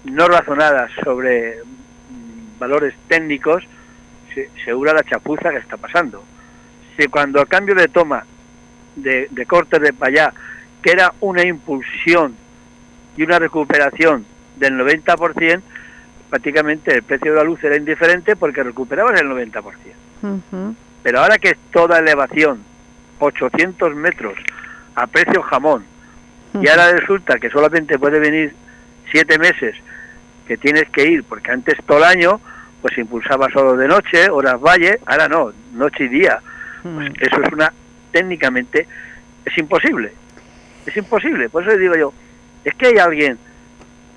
no razonadas sobre mm, valores técnicos, se, se hura la chapuza que está pasando. Si cuando a cambio de toma de, de cortes de payá, que era una impulsión y una recuperación del 90%, prácticamente el precio de la luz era indiferente porque recuperabas el 90%. Pero ahora que es toda elevación, 800 metros a precio jamón, y ahora resulta que solamente puede venir siete meses que tienes que ir, porque antes todo el año pues impulsaba solo de noche, horas valle, ahora no, noche y día. Pues eso es una, técnicamente, es imposible. Es imposible. Por eso le digo yo, es que hay alguien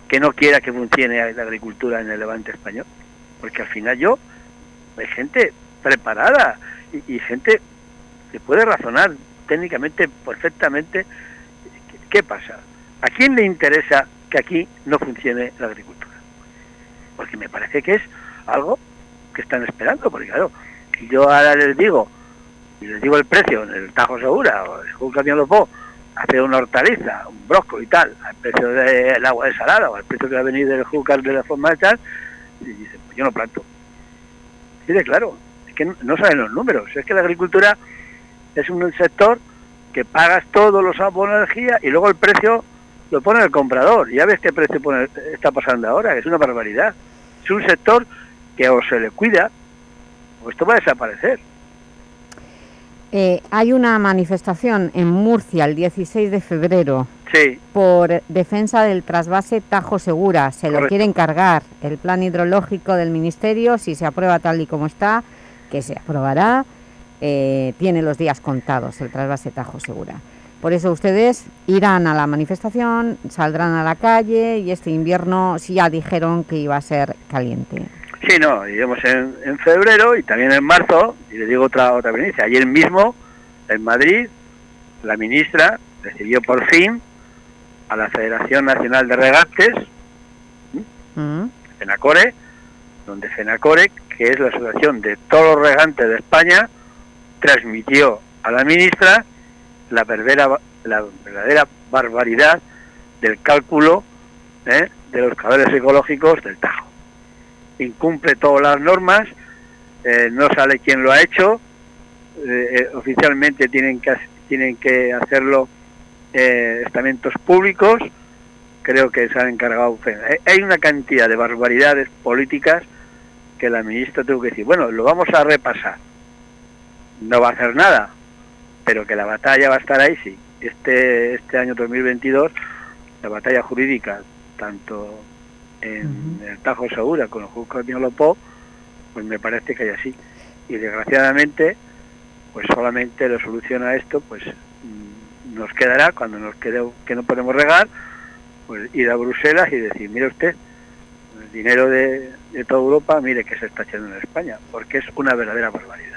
que no quiera que funcione la agricultura en el levante español. Porque al final yo, hay gente preparada y, y gente que puede razonar técnicamente perfectamente qué pasa. ¿A quién le interesa que aquí no funcione la agricultura? Porque me parece que es algo que están esperando, porque claro, yo ahora les digo, y les digo el precio en el Tajo Segura, o un camión lo puedo, hacer una hortaliza, un brócoli y tal, al precio del agua desalada o al precio que va a venir del júcar de la forma de tal, y dicen, pues yo no planto. Sí, de claro, es que no saben los números, es que la agricultura es un sector que pagas todos los abonos de energía y luego el precio lo pone el comprador. Ya ves qué precio pone- está pasando ahora, que es una barbaridad. Es un sector que o se le cuida o esto va a desaparecer. Eh, hay una manifestación en Murcia el 16 de febrero Sí, por defensa del trasvase Tajo Segura. Se lo quieren cargar el plan hidrológico del Ministerio, si se aprueba tal y como está, que se aprobará, eh, tiene los días contados el trasvase Tajo Segura. Por eso ustedes irán a la manifestación, saldrán a la calle y este invierno sí ya dijeron que iba a ser caliente. sí, no, iremos en, en febrero y también en marzo, y le digo otra otra primicia, ayer mismo en Madrid la ministra recibió por fin a la Federación Nacional de Regates, Mm. FENACORE, donde FENACORE, que es la asociación de todos los regantes de España, transmitió a la ministra la verdadera, barbaridad del cálculo ¿eh? de los cabales ecológicos del Tajo. Incumple todas las normas, eh, no sale quién lo ha hecho, eh, oficialmente tienen que, tienen que hacerlo estamentos públicos, creo que se han encargado. Hay una cantidad de barbaridades políticas que la ministra tuvo que decir, bueno, lo vamos a repasar. No va a hacer nada, pero que la batalla va a estar ahí, sí. Este, este año 2022, la batalla jurídica, tanto en el Tajo Segura como en el Juzgado de Lopó, pues me parece que hay así. Y desgraciadamente, pues solamente lo soluciona esto, pues mm, nos quedará, cuando nos quede que no podemos regar, pues ir a Bruselas y decir, mire usted, el dinero de, de toda Europa, mire que se está echando en España, porque es una verdadera barbaridad.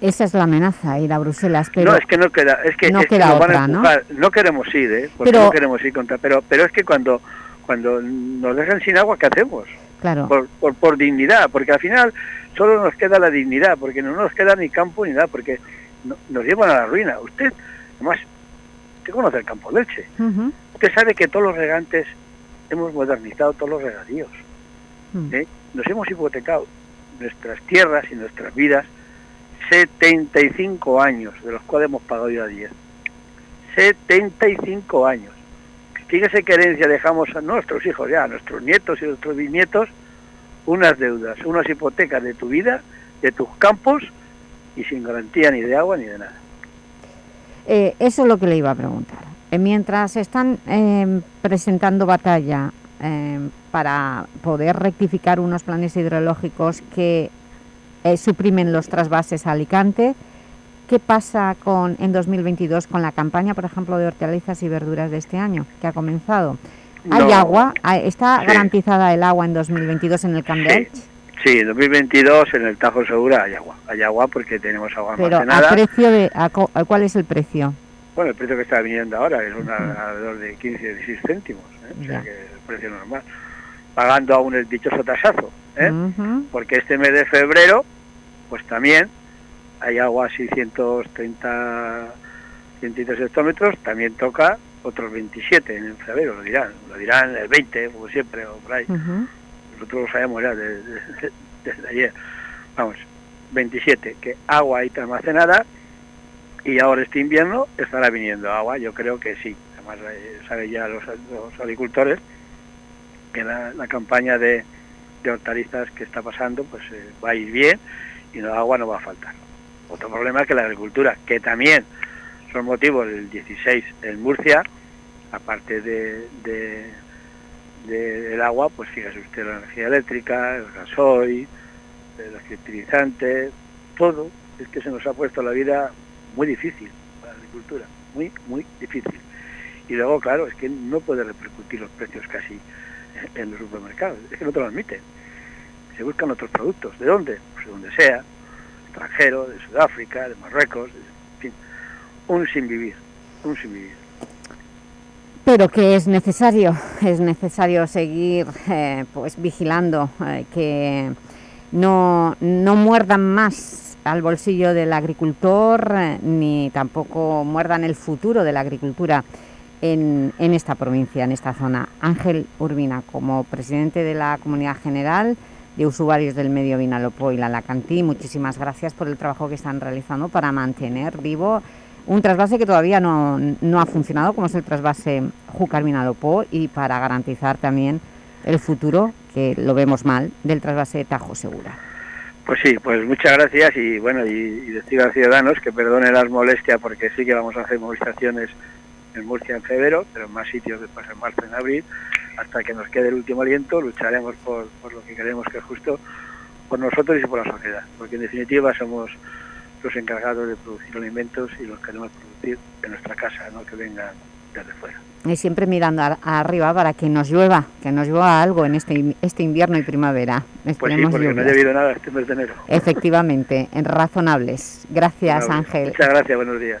Esa es la amenaza, ir a Bruselas, pero... no, es que no queda, es que, no es que queda otra, ¿no? empujar. ¿no? queremos ir, ¿eh? Porque Pero- no queremos ir contra, pero, pero es que cuando, cuando nos dejan sin agua, ¿qué hacemos? Claro. Por, por, por dignidad, porque al final solo nos queda la dignidad, porque no nos queda ni campo ni nada, porque no- nos llevan a la ruina. Usted, además, usted conoce el campo leche. Usted sabe que todos los regantes hemos modernizado todos los regadíos. Mm. ¿eh? Nos hemos hipotecado nuestras tierras y nuestras vidas 75 años, de los cuales hemos pagado ya 10. 75 años. Fíjese qué herencia dejamos a nuestros hijos ya, a nuestros nietos y nuestros bisnietos, unas deudas, unas hipotecas de tu vida, de tus campos y sin garantía ni de agua ni de nada. Eh, eso es lo que le iba a preguntar. Eh, mientras están eh, presentando batalla eh, para poder rectificar unos planes hidrológicos que eh, suprimen los trasvases a Alicante, ¿qué pasa con, en 2022 con la campaña, por ejemplo, de hortalizas y verduras de este año, que ha comenzado? ¿Hay No. agua? ¿Hay- ¿Está Sí. garantizada el agua en 2022 en el Camp de Sí. Sí, en 2022 en el Tajo Segura hay agua. Hay agua porque tenemos agua Pero almacenada. ¿a precio de, a ¿cuál es el precio? Bueno, el precio que está viniendo ahora es una, alrededor de 15, 16 céntimos, ¿eh? o sea que es el precio normal. Pagando aún el dichoso tasazo, ¿eh? Porque este mes de febrero, pues también hay agua a 630 103 hectómetros, también toca otros 27 en febrero, lo dirán, lo dirán el 20, como siempre, o por ahí. Nosotros lo sabemos ya desde, desde- desde ayer. Vamos, 27, que agua ahí almacenada y ahora este invierno estará viniendo agua, yo creo que sí. Además, eh, saben ya los, los agricultores que la, la campaña de, de hortalizas que está pasando pues eh, va a ir bien y agua no va a faltar. Otro problema es que la agricultura, que también son motivos del 16 en Murcia, aparte de, de- de- del agua, pues fíjese usted la energía eléctrica, el gasoil, los fertilizantes, todo, es que se nos ha puesto la vida muy difícil la agricultura, muy, muy difícil. Y luego, claro, es que no puede repercutir los precios casi en los supermercados, es que no te lo admiten. Se buscan otros productos, ¿de dónde? De donde sea, extranjero, de Sudáfrica, de Marruecos, en fin, un sin vivir, un sin vivir. Pero que es necesario, es necesario seguir eh, pues vigilando eh, que no, no muerdan más al bolsillo del agricultor eh, ni tampoco muerdan el futuro de la agricultura en, en esta provincia, en esta zona. Ángel Urbina, como presidente de la Comunidad General de Usuarios del Medio Vinalopó y la Lacantí, muchísimas gracias por el trabajo que están realizando para mantener vivo un trasvase que todavía no, no ha funcionado, como es el trasvase Júcar-Vinalopó, y para garantizar también el futuro, que lo vemos mal, del trasvase Tajo Segura. Pues sí, pues muchas gracias y bueno, y, y decir a ciudadanos que perdonen las molestias porque sí que vamos a hacer movilizaciones en Murcia en febrero, pero en más sitios después en marzo, en abril, hasta que nos quede el último aliento, lucharemos por, por lo que creemos que es justo por nosotros y por la sociedad, porque en definitiva somos los encargados de producir alimentos y los queremos producir en nuestra casa, no que vengan desde fuera. Y siempre mirando a- arriba para que nos llueva, que nos llueva algo en este, este invierno y primavera. Pues sí, Esperemos porque no ha llovido nada este mes de enero. Efectivamente, en razonables. Gracias, Ángel. Muchas gracias, buenos días.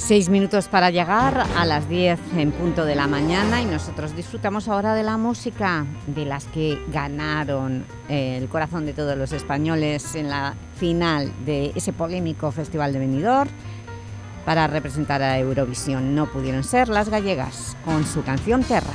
Seis minutos para llegar a las 10 en punto de la mañana y nosotros disfrutamos ahora de la música de las que ganaron eh, el corazón de todos los españoles en la final de ese polémico Festival de Benidorm para representar a Eurovisión. No pudieron ser las gallegas con su canción Terra.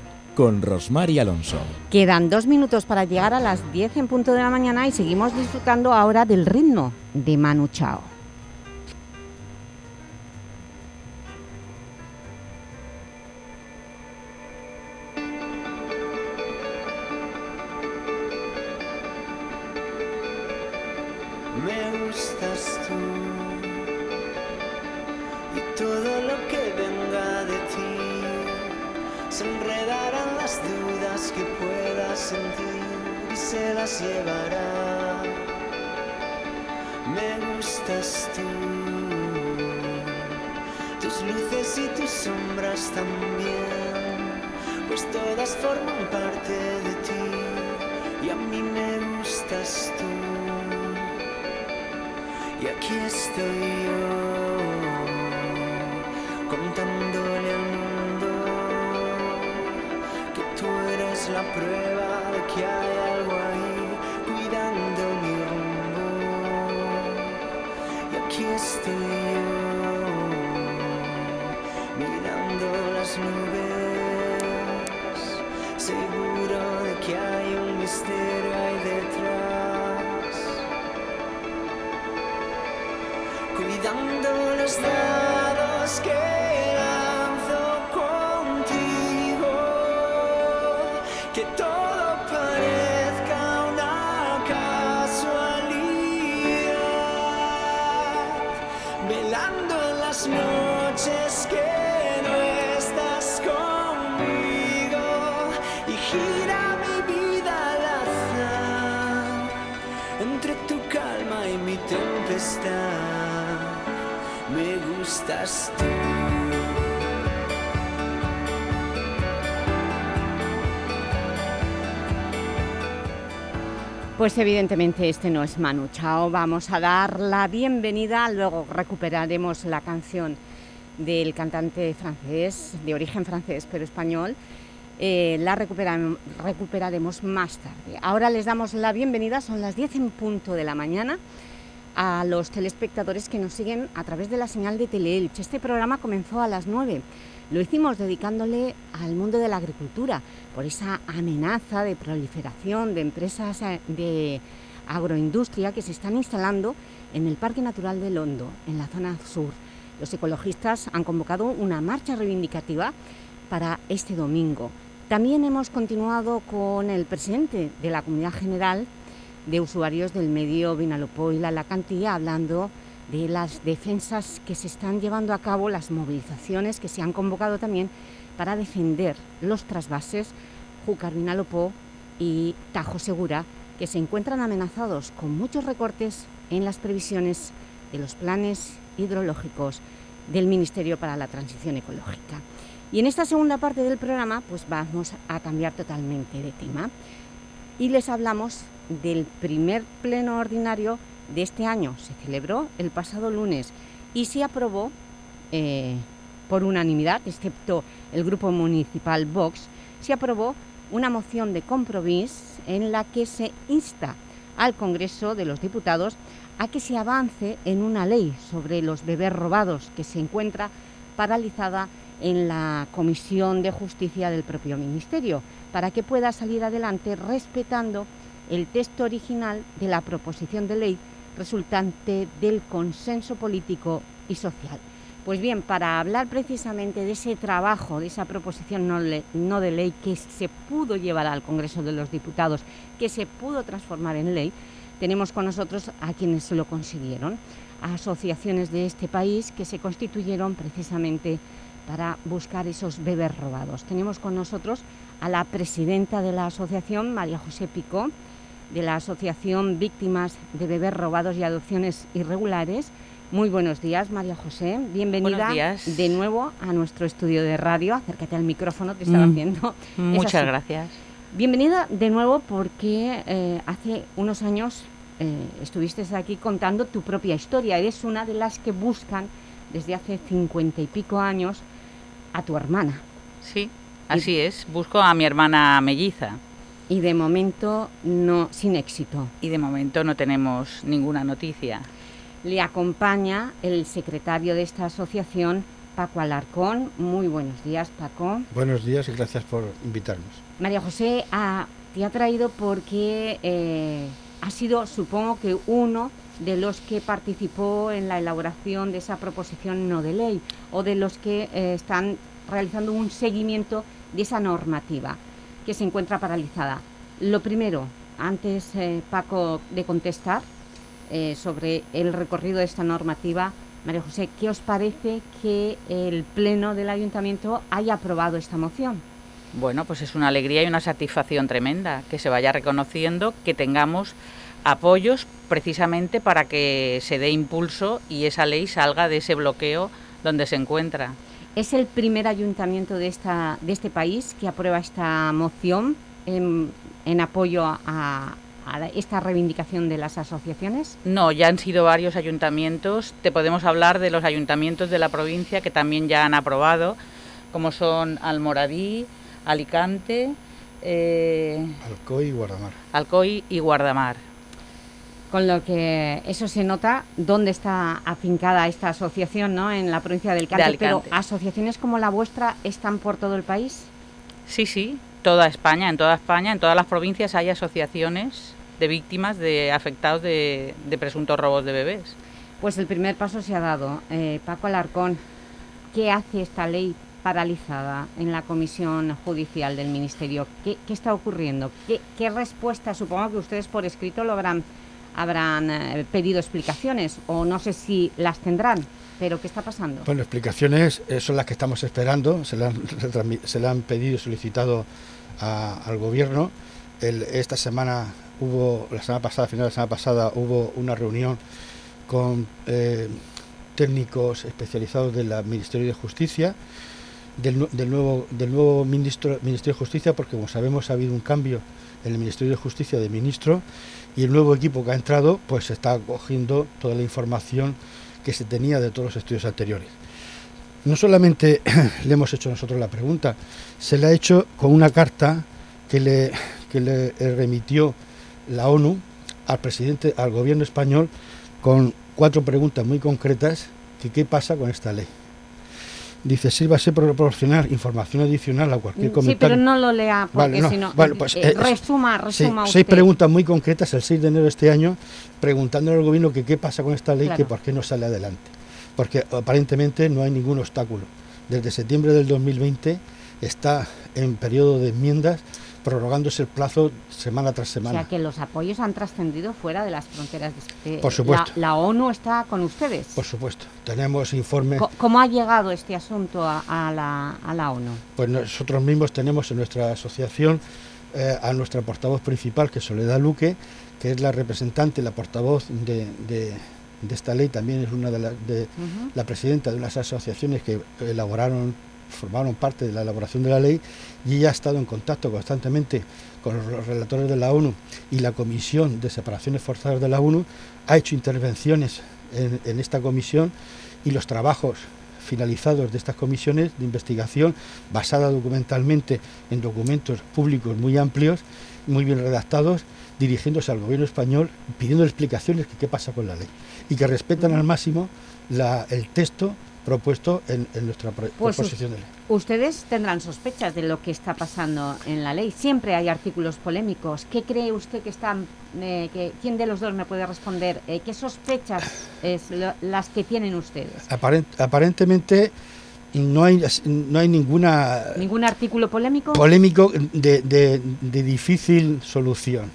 con Rosmar y Alonso. Quedan dos minutos para llegar a las 10 en punto de la mañana y seguimos disfrutando ahora del ritmo de Manu Chao. Se las llevará. Me gustas tú, tus luces y tus sombras también, pues todas forman parte de ti y a mí me gustas tú. Y aquí estoy yo, contándole al mundo prueba Dados que Pues evidentemente este no es Manu Chao. Vamos a dar la bienvenida, luego recuperaremos la canción del cantante francés, de origen francés pero español. Eh, la recuperaremos más tarde. Ahora les damos la bienvenida, son las 10 en punto de la mañana, a los telespectadores que nos siguen a través de la señal de Teleelch. Este programa comenzó a las 9. Lo hicimos dedicándole al mundo de la agricultura, por esa amenaza de proliferación de empresas eh, de agroindustria que se están instalando en el Parque Natural del Hondo, en la zona sur. Los ecologistas han convocado una marcha reivindicativa para este domingo. También hemos continuado con el presidente de la Comunidad General de Usuarios del Medio Vinalopó y la Alacantía, hablando de las defensas que se están llevando a cabo, las movilizaciones que se han convocado también para defender los trasvases Júcar Vinalopó y Tajo Segura, que se encuentran amenazados con muchos recortes en las previsiones de los planes hidrológicos del Ministerio para la Transición Ecológica. Y en esta segunda parte del programa pues vamos a cambiar totalmente de tema y les hablamos del primer pleno ordinario de este año. Se celebró el pasado lunes y se aprobó eh, por unanimidad, excepto el Grupo Municipal Vox, se aprobó una moción de compromiso en la que se insta al Congreso de los Diputados a que se avance en una ley sobre los bebés robados que se encuentra paralizada en la Comisión de Justicia del propio Ministerio, para que pueda salir adelante respetando el texto original de la proposición de ley resultante del consenso político y social. Pues bien, para hablar precisamente de ese trabajo, de esa proposición no, le- no de ley que se pudo llevar al Congreso de los Diputados, que se pudo transformar en ley, tenemos con nosotros a quienes lo consiguieron, a asociaciones de este país que se constituyeron precisamente para buscar esos bebés robados. Tenemos con nosotros a la presidenta de la asociación, María José Picó, de la Asociación Víctimas de Bebés Robados y Adopciones Irregulares. Muy buenos días, María José. Bienvenida días. de nuevo a nuestro estudio de radio. Acércate al micrófono, te estaba Mm, haciendo. Muchas gracias. Bienvenida de nuevo porque eh, hace unos años eh, estuviste aquí contando tu propia historia. Eres una de las que buscan desde hace cincuenta y pico años a tu hermana. Sí, así es. Busco a mi hermana melliza. Y de momento no, sin éxito. Y de momento no tenemos ninguna noticia. Le acompaña el secretario de esta asociación, Paco Alarcón. Muy buenos días, Paco. Buenos días y gracias por invitarnos. María José ah, te ha traído porque eh, ha sido, supongo que uno de los que participó en la elaboración de esa proposición no de ley o de los que eh, están realizando un seguimiento de esa normativa que se encuentra paralizada. Lo primero, antes, eh, Paco, de contestar eh, sobre el recorrido de esta normativa, María José, ¿qué os parece que el Pleno del Ayuntamiento haya aprobado esta moción? Bueno, pues es una alegría y una satisfacción tremenda que se vaya reconociendo que tengamos apoyos precisamente para que se dé impulso y esa ley salga de ese bloqueo donde se encuentra. Es el primer ayuntamiento de, esta, de este país que aprueba esta moción en, en apoyo a, a esta reivindicación de las asociaciones. No, ya han sido varios ayuntamientos. Te podemos hablar de los ayuntamientos de la provincia que también ya han aprobado, como son Almoradí, Alicante, eh, Alcoy y Guardamar. Alcoy y Guardamar. Con lo que eso se nota dónde está afincada esta asociación ¿no? en la provincia de Alicante. Alicante. Pero asociaciones como la vuestra están por todo el país. Sí, sí, toda España, en toda España, en todas las provincias hay asociaciones de víctimas de afectados de, de presuntos robos de bebés. Pues el primer paso se ha dado. Eh, Paco Alarcón, ¿qué hace esta ley paralizada en la Comisión Judicial del Ministerio? ¿Qué, qué está ocurriendo? ¿Qué, qué respuesta? Supongo que ustedes por escrito lo habrán, habrán eh, pedido explicaciones o no sé si las tendrán, pero ¿qué está pasando? Bueno, explicaciones eh, son las que estamos esperando, se le han, se le han pedido y solicitado al gobierno. Esta semana hubo, la semana pasada, final de la semana pasada, hubo una reunión con eh, técnicos especializados del Ministerio de Justicia, del, del nuevo, del nuevo ministro, Ministerio de Justicia, porque como sabemos ha habido un cambio en el Ministerio de Justicia de ministro y el nuevo equipo que ha entrado pues está cogiendo toda la información que se tenía de todos los estudios anteriores. No solamente le hemos hecho nosotros la pregunta, se le ha hecho con una carta que le, que le remitió la ONU al presidente, al gobierno español, con cuatro preguntas muy concretas que qué pasa con esta ley. Dice, sírvase proporcionar información adicional a cualquier Sí, comentario. pero no lo lea porque Vale, no, si no... vale, pues, eh, eh, resuma, Sí, resuma seis usted. preguntas muy concretas el 6 de enero de este año, preguntándole al gobierno que qué pasa con esta ley, Claro. que por qué no sale adelante. Porque aparentemente no hay ningún obstáculo. Desde septiembre del 2020 está en periodo de enmiendas, prorrogándose el plazo semana tras O semana. sea, que los apoyos han trascendido fuera de las fronteras. de- de- Por supuesto. La, la ONU está con ustedes. Por supuesto, tenemos informes, ¿Cómo ha llegado este asunto a, a la, a la ONU? pues nosotros mismos tenemos en nuestra asociación eh, a nuestra portavoz principal, que es Soledad Luque, que es la representante, la portavoz de, de- de esta ley, también es una de, las de la presidenta de unas asociaciones que elaboraron, formaron parte de la elaboración de la ley y ella ha estado en contacto constantemente con los relatores de la ONU y la Comisión de Separaciones Forzadas de la ONU, ha hecho intervenciones en, esta comisión y los trabajos finalizados de estas comisiones de investigación basada documentalmente en documentos públicos muy amplios, muy bien redactados, dirigiéndose al gobierno español pidiendo explicaciones que qué pasa con la ley y que respetan al máximo el texto propuesto en, en nuestra pro- Pues proposición de ley. Ustedes tendrán sospechas de lo que está pasando en la ley. Siempre hay artículos polémicos. ¿Qué cree usted que están... eh, que, ¿Quién de los dos me puede responder? Eh, ¿Qué sospechas es lo- las que tienen ustedes? Aparent- aparentemente no hay, no hay ninguna ¿Ningún artículo polémico? polémico de, de- de difícil solución.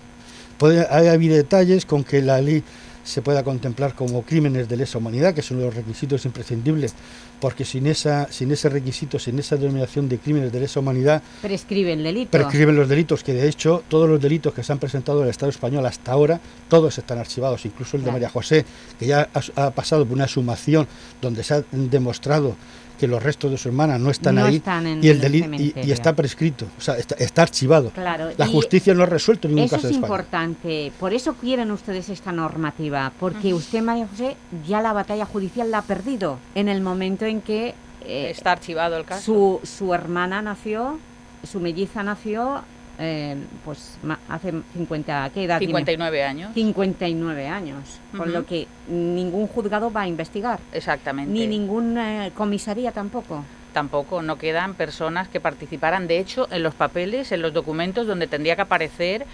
Puede, hay habido detalles con que la ley se pueda contemplar como crímenes de lesa humanidad, que son los requisitos imprescindibles, porque sin, esa, sin ese requisito, sin esa denominación de crímenes de lesa humanidad, Prescribe el delito. prescriben los delitos, que de hecho todos los delitos que se han presentado en el Estado español hasta ahora, todos están archivados, incluso el de. María José, que ya ha, ha pasado por una sumación donde se ha demostrado que los restos de su hermana no están No ahí están en y, el el deli- y- está prescrito, o sea, está, está archivado. Claro, La justicia no ha resuelto ningún Eso caso es de España. importante, por eso quieren ustedes esta normativa, porque usted, María José, ya la batalla judicial la ha perdido en el momento en que eh, Está archivado el caso. su, su hermana nació, su melliza nació, eh, pues hace 50, ¿qué edad tiene? 59 años. 59 años, con lo que ningún juzgado va a investigar. Exactamente. Ni ninguna comisaría tampoco. Tampoco, no quedan personas que participaran. De hecho, en los papeles, en los documentos donde tendría que aparecer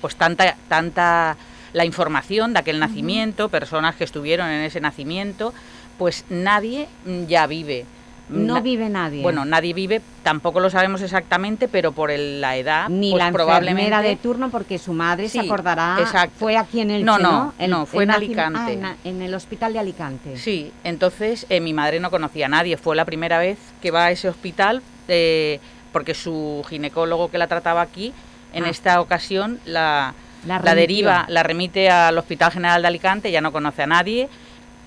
pues tanta, tanta la información de aquel nacimiento, personas que estuvieron en ese nacimiento, pues nadie mm, ya vive. No Na- vive nadie. Bueno, nadie vive, tampoco lo sabemos exactamente, pero por el- la edad, Ni pues la probablemente de turno, porque su madre se acordará. exacto. Fue aquí en el No, no, no, fue en Alicante. en, a- en el hospital de Alicante. Sí, entonces eh, mi madre no conocía a nadie. Fue la primera vez que va a ese hospital eh, porque su ginecólogo que la trataba aquí, en Ah. esta ocasión la, La deriva, la remite al Hospital General de Alicante, ya no conoce a nadie.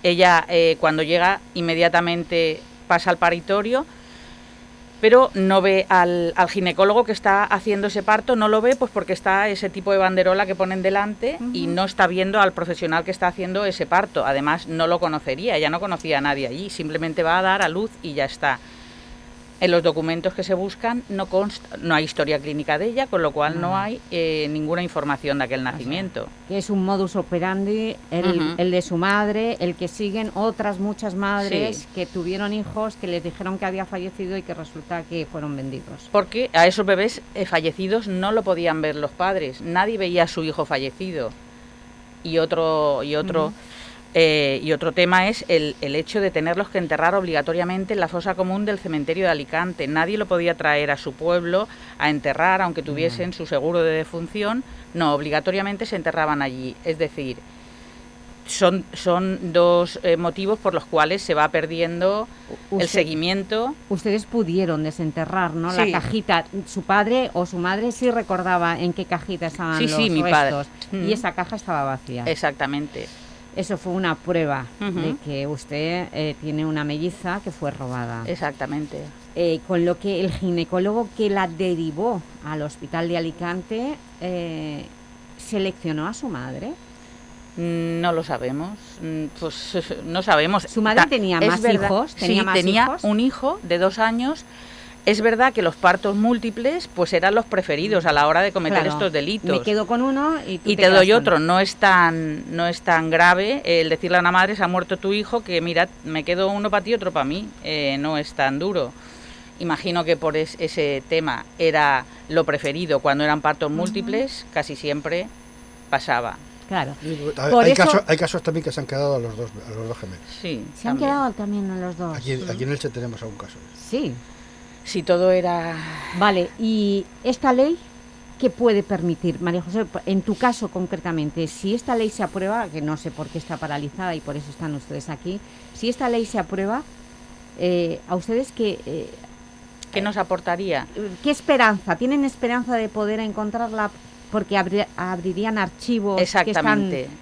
Ella eh, cuando llega inmediatamente pasa al paritorio, pero no ve al, al ginecólogo que está haciendo ese parto, no lo ve pues porque está ese tipo de banderola que ponen delante y no está viendo al profesional que está haciendo ese parto. Además no lo conocería, ella no conocía a nadie allí, simplemente va a dar a luz y ya está. En los documentos que se buscan no consta, no hay historia clínica de ella, con lo cual no Nada. hay eh, ninguna información de aquel nacimiento. Que es un modus operandi, el, Ujú. el de su madre, el que siguen otras muchas madres Sí. que tuvieron hijos que les dijeron que había fallecido y que resulta que fueron vendidos. Porque a esos bebés eh, fallecidos no lo podían ver los padres, nadie veía a su hijo fallecido. Y otro, y otro, Ujú. Eh, y otro tema es el, el hecho de tenerlos que enterrar obligatoriamente en la fosa común del cementerio de Alicante. Nadie lo podía traer a su pueblo a enterrar, aunque tuviesen su seguro de defunción. No, obligatoriamente se enterraban allí. Es decir, son, son dos eh, motivos por los cuales se va perdiendo el seguimiento. Ustedes pudieron desenterrar, ¿no? Sí. La cajita. Su padre o su madre sí recordaba en qué cajita estaban Sí, los sí, mi padre. restos. Mm. Y esa caja estaba vacía. Exactamente. Eso fue una prueba de que usted eh, tiene una melliza que fue robada. Exactamente. Eh, con lo que el ginecólogo que la derivó al hospital de Alicante eh, seleccionó a su madre. Mm, No lo sabemos. Mm, Pues no sabemos. ¿Su madre tenía más verdad- hijos? ¿Tenía sí, más tenía hijos? un hijo de dos años. Es verdad que los partos múltiples pues eran los preferidos a la hora de cometer Claro, estos delitos. Me quedo con uno y tú y te doy otro. No es tan no es tan grave el decirle a una madre se ha muerto tu hijo que mira me quedo uno para ti y otro para mí. Eh, no es tan duro. Imagino que por es- ese tema era lo preferido cuando eran partos múltiples, casi siempre pasaba. Claro. Hay, Por hay eso- casos, hay casos también que se han quedado a los dos, a los dos gemelos. Sí, Se han quedado también los dos. Aquí, aquí en Elche tenemos algún caso. Sí. Si todo era... Vale, y esta ley, ¿qué puede permitir? María José, en tu caso concretamente, si esta ley se aprueba, que no sé por qué está paralizada y por eso están ustedes aquí, si esta ley se aprueba, eh, ¿a ustedes qué, eh, ¿Qué nos aportaría? qué esperanza? ¿Tienen esperanza de poder encontrarla? Porque abri- abrirían archivos que están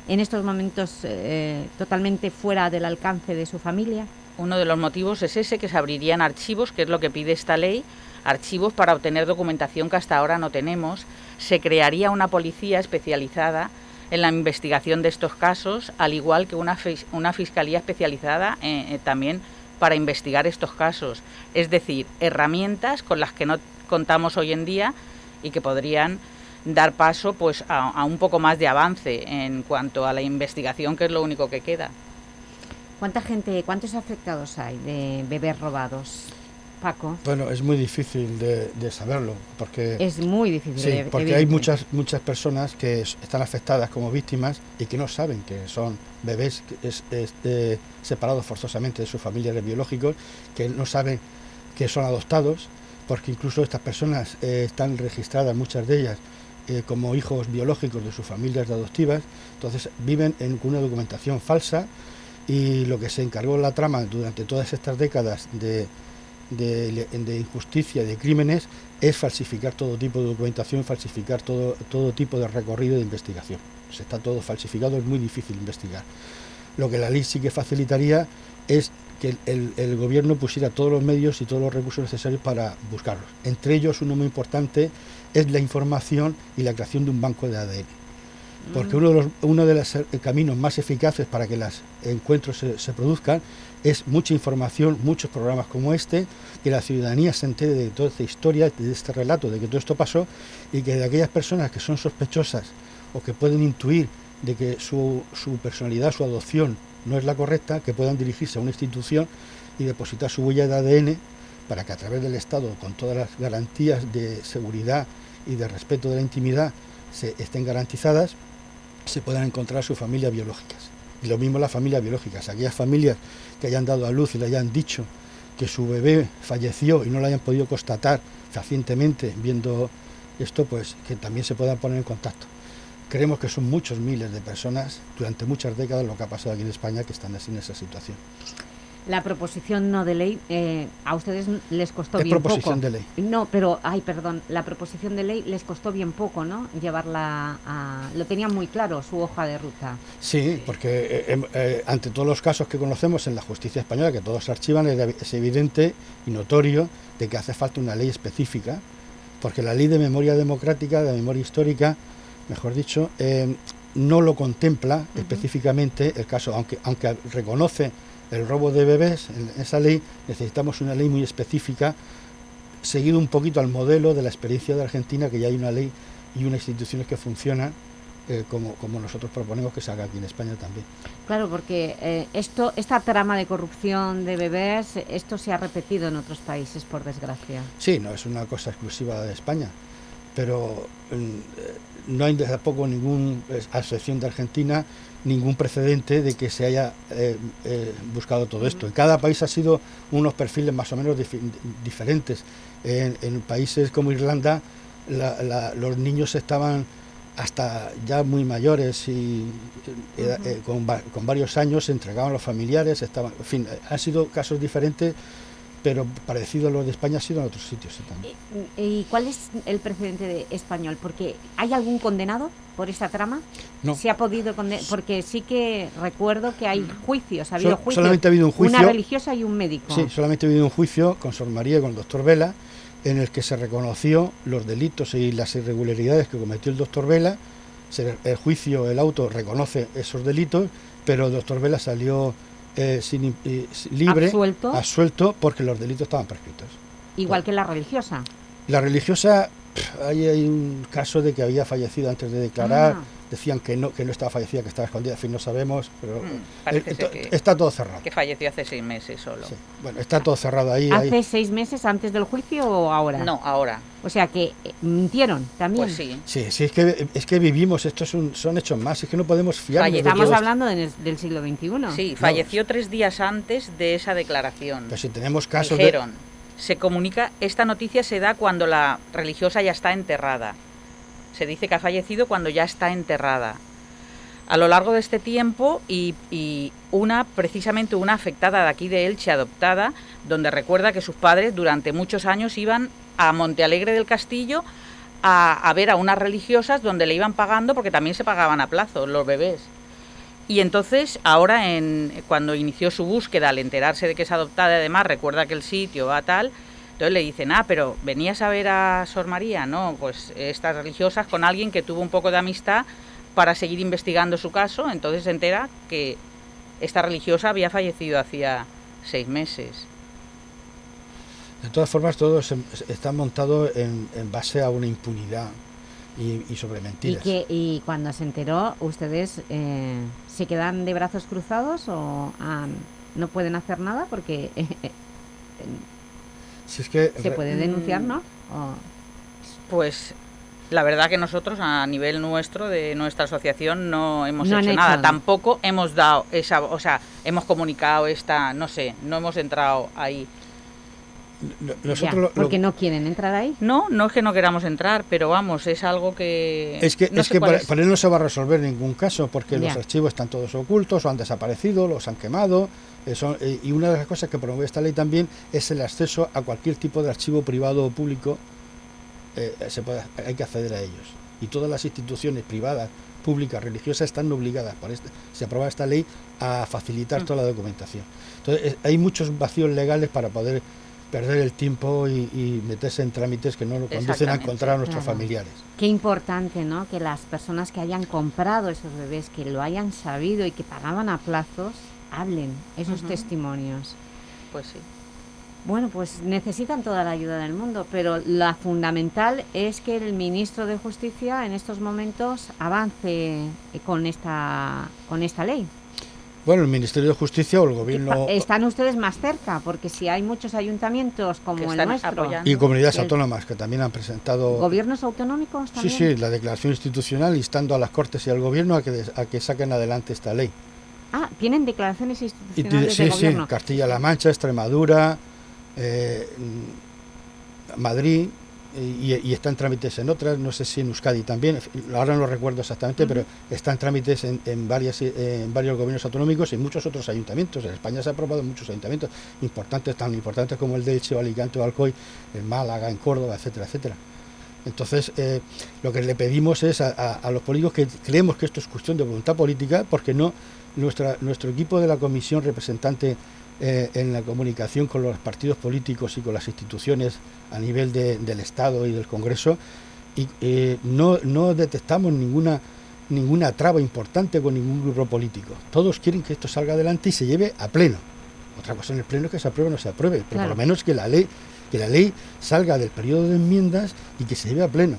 en estos momentos eh, totalmente fuera del alcance de su familia. Uno de los motivos es ese, que se abrirían archivos, que es lo que pide esta ley, archivos para obtener documentación que hasta ahora no tenemos. Se crearía una policía especializada en la investigación de estos casos, al igual que una, fis- una fiscalía especializada eh, eh, también para investigar estos casos. Es decir, herramientas con las que no contamos hoy en día y que podrían dar paso pues a, a un poco más de avance en cuanto a la investigación, que es lo único que queda. ¿Cuánta gente, cuántos afectados hay de bebés robados? Paco. Bueno, es muy difícil de, de saberlo porque Es muy difícil, Sí, porque hay muchas muchas personas que están afectadas como víctimas y que no saben que son bebés que es- es, eh, separados forzosamente de sus familiares biológicos, que no saben que son adoptados, porque incluso estas personas eh, están registradas, muchas de ellas, eh, como hijos biológicos de sus familias adoptivas, entonces viven en con una documentación falsa y lo que se encargó la trama durante todas estas décadas de, de, de injusticia, de crímenes, es falsificar todo tipo de documentación, falsificar todo, todo tipo de recorrido de investigación. Se está todo falsificado, es muy difícil investigar. Lo que la ley sí que facilitaría es que el, el gobierno pusiera todos los medios y todos los recursos necesarios para buscarlos. Entre ellos, uno muy importante es la información y la creación de un banco de ADN porque uno de los eh, caminos más eficaces para que los encuentros se, se produzcan es mucha información, muchos programas como este, que la ciudadanía se entere de toda esta historia, de este relato, de que todo esto pasó, y que de aquellas personas que son sospechosas o que pueden intuir de que su, su personalidad, su adopción no es la correcta, que puedan dirigirse a una institución y depositar su huella de ADN para que a través del Estado, con todas las garantías de seguridad y de respeto de la intimidad, se estén garantizadas, se puedan encontrar sus familias biológicas. Y lo mismo las familias biológicas, aquellas familias que hayan dado a luz y le hayan dicho que su bebé falleció y no lo hayan podido constatar fehacientemente viendo esto, pues que también se puedan poner en contacto. Creemos que son muchos miles de personas durante muchas décadas lo que ha pasado aquí en España que están así en esa situación. La proposición no de ley, eh, a ustedes les costó Es bien proposición poco. de ley. No, pero, ay, perdón, la proposición de ley les costó bien poco, ¿no? Llevarla a... Lo tenían muy claro, su hoja de ruta. Sí, porque eh, em- eh, ante todos los casos que conocemos en la justicia española, que todos se archivan, es evidente y notorio de que hace falta una ley específica, porque la ley de memoria democrática, de memoria histórica, mejor dicho, eh, no lo contempla específicamente el caso, aunque, aunque reconoce el robo de bebés en esa ley, necesitamos una ley muy específica seguido un poquito al modelo de la experiencia de Argentina, que ya hay una ley y unas instituciones que funcionan eh, como, como nosotros proponemos que se haga aquí en España también. Claro, porque eh, esto, esta trama de corrupción de bebés, esto se ha repetido en otros países, por desgracia. Sí, no es una cosa exclusiva de España, pero mm, eh, no hay tampoco ningún, eh, a excepción de Argentina, ningún precedente de que se haya eh, eh, buscado todo esto. En cada país ha sido unos perfiles más o menos diferentes. En, en países como Irlanda, la- la- los niños estaban hasta ya muy mayores y eh, eh, con, va- con varios años se entregaban a los familiares, estaban, en fin, han sido casos diferentes, pero parecido a los de España ha sido en otros sitios también. ¿Y cuál es el precedente de español? Porque ¿hay algún condenado por esta trama? No. ¿Se ha podido condenar? Porque sí que recuerdo que hay juicios, ha habido juicios. solamente ha habido un juicio. Una religiosa y un médico. Sí, solamente ha habido un juicio con Sor María y con el doctor Vela, en el que se reconoció los delitos y las irregularidades que cometió el doctor Vela. Se- el juicio, el auto reconoce esos delitos, pero el doctor Vela salió eh, sin, eh, libre, Absuelto. absuelto, porque los delitos estaban prescritos. Igual que la religiosa. La religiosa, pff, ahí hay un caso de que había fallecido antes de declarar. Ah. Decían que no, que no estaba fallecida, que estaba escondida. En fin, no sabemos, pero Mm, eh, parece ser to- que- está todo cerrado. Que falleció hace seis meses solo. Bueno, está todo cerrado ahí. ahí. ¿Hace seis meses antes del juicio o ahora? No, ahora. O sea que eh, mintieron también. Pues sí. Sí, sí, es que, es que vivimos, estos son, son hechos más, es que no podemos fiarnos de Estamos hablando de- del siglo XXI. Sí, falleció tres días antes de esa declaración. Pero si tenemos casos de- Dijeron, se comunica, esta noticia se da cuando la religiosa ya está enterrada. Se dice que ha fallecido cuando ya está enterrada. A lo largo de este tiempo y, una, precisamente una afectada de aquí de Elche, adoptada, donde recuerda que sus padres durante muchos años iban a Montealegre del Castillo a, a ver a unas religiosas donde le iban pagando porque también se pagaban a plazo los bebés. Y entonces, ahora, en, cuando inició su búsqueda, al enterarse de que es adoptada, además recuerda que el sitio va tal, entonces le dicen, ah, pero venías a ver a Sor María, no, pues estas religiosas con alguien que tuvo un poco de amistad para seguir investigando su caso, entonces se entera que esta religiosa había fallecido hacía seis meses. De todas formas, todo se- está montado en, en base a una impunidad y, y sobre Y, mentiras. que, y cuando se enteró, ¿ustedes eh, se quedan de brazos cruzados o ah, no pueden hacer nada? Porque eh, Si es que se re- puede denunciar, ¿no? O- Pues la verdad que nosotros a nivel nuestro, de nuestra asociación, no hemos No hecho hecho nada. nada. Tampoco hemos dado esa, o sea, hemos comunicado esta, no sé, no hemos entrado ahí. No- Ya, nosotros lo- lo- porque no quieren entrar ahí. No, no es que no queramos entrar, pero vamos, es algo que... Es que, no es que para, es. para él no se va a resolver ningún caso porque Ya. los archivos están todos ocultos o han desaparecido, los han quemado. Eh, eh, y una de las cosas que promueve esta ley también es el acceso a cualquier tipo de archivo privado o público. eh, se puede, hay que acceder a ellos. Y todas las instituciones privadas, públicas, religiosas están obligadas, por este, se aprueba esta ley, a facilitar Mm. toda la documentación. Entonces, hay muchos vacíos legales para poder perder el tiempo y, y meterse en trámites que no lo conducen a encontrar a nuestros Claro. familiares. Qué importante, ¿no? Que las personas que hayan comprado esos bebés, que lo hayan sabido y que pagaban a plazos, hablen esos testimonios. Pues sí. Bueno, pues necesitan toda la ayuda del mundo, pero la fundamental es que el ministro de Justicia en estos momentos avance eh, con esta con esta ley. Bueno, el Ministerio de Justicia o el Gobierno Están ustedes más cerca, porque si hay muchos ayuntamientos como el nuestro apoyando. y comunidades el- autónomas que también han presentado gobiernos autonómicos sí, también. sí, la declaración institucional instando a las Cortes y al Gobierno a que, a que saquen adelante esta ley. Ah, tienen declaraciones institucionales ti- de sí, sí. Castilla-La Mancha, Extremadura, eh, Madrid, y, y está en trámites en otras, no sé si en Euskadi también, ahora no lo recuerdo exactamente, pero está en trámites en, en, varias, en varios gobiernos autonómicos y en muchos otros ayuntamientos. En España se ha aprobado en muchos ayuntamientos importantes, tan importantes como el de Elche, Alicante o Alcoy, en Málaga, en Córdoba, etcétera, etcétera. Entonces, eh, lo que le pedimos es a, a- a los políticos que creemos que esto es cuestión de voluntad política, porque no nuestra, nuestro equipo de la comisión representante eh, en la comunicación con los partidos políticos y con las instituciones a nivel de- del Estado y del Congreso, y eh, no, no detectamos ninguna ninguna traba importante con ningún grupo político. Todos quieren que esto salga adelante y se lleve a pleno. Otra cosa en el pleno es que se apruebe o no se apruebe, pero Claro. por lo menos que la ley que la ley salga del periodo de enmiendas y que se lleve a pleno.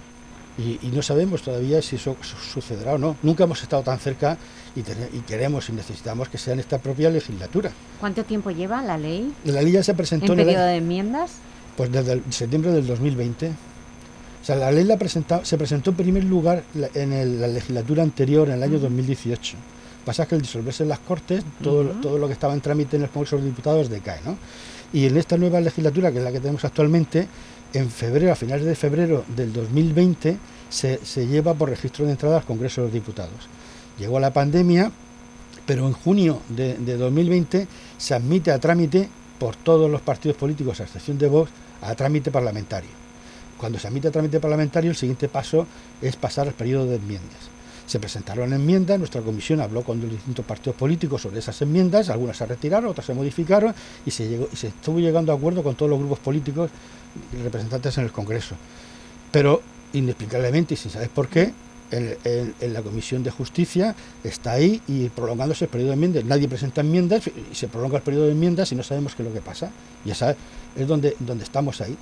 Y, y no sabemos todavía si eso su- sucederá o no. Nunca hemos estado tan cerca y, queremos y necesitamos que sea en esta propia legislatura. ¿Cuánto tiempo lleva la ley? La ley ya se presentó ¿En periodo de enmiendas? pues desde el septiembre del 2020. O sea, la ley la presenta- se presentó en primer lugar en el- la legislatura anterior, en el año 2018. Pasa que al disolverse las Cortes, todo, todo lo que estaba en trámite en el Congreso de los Diputados decae, ¿no? Y en esta nueva legislatura, que es la que tenemos actualmente, en febrero, a finales de febrero del 2020, se, se lleva por registro de entrada al Congreso de los Diputados. Llegó la pandemia, pero en junio de, de 2020 se admite a trámite por todos los partidos políticos, a excepción de Vox, a trámite parlamentario. Cuando se admite a trámite parlamentario, el siguiente paso es pasar al periodo de enmiendas. Se presentaron enmiendas, nuestra comisión habló con los distintos partidos políticos sobre esas enmiendas, algunas se retiraron, otras se modificaron y se, llegó, y se estuvo llegando a acuerdo con todos los grupos políticos representantes en el Congreso. Pero inexplicablemente y sin saber por qué, en, la Comisión de Justicia está ahí y prolongándose el periodo de enmiendas. Nadie presenta enmiendas y se prolonga el periodo de enmiendas y no sabemos qué es lo que pasa. Y esa es donde, donde estamos ahí.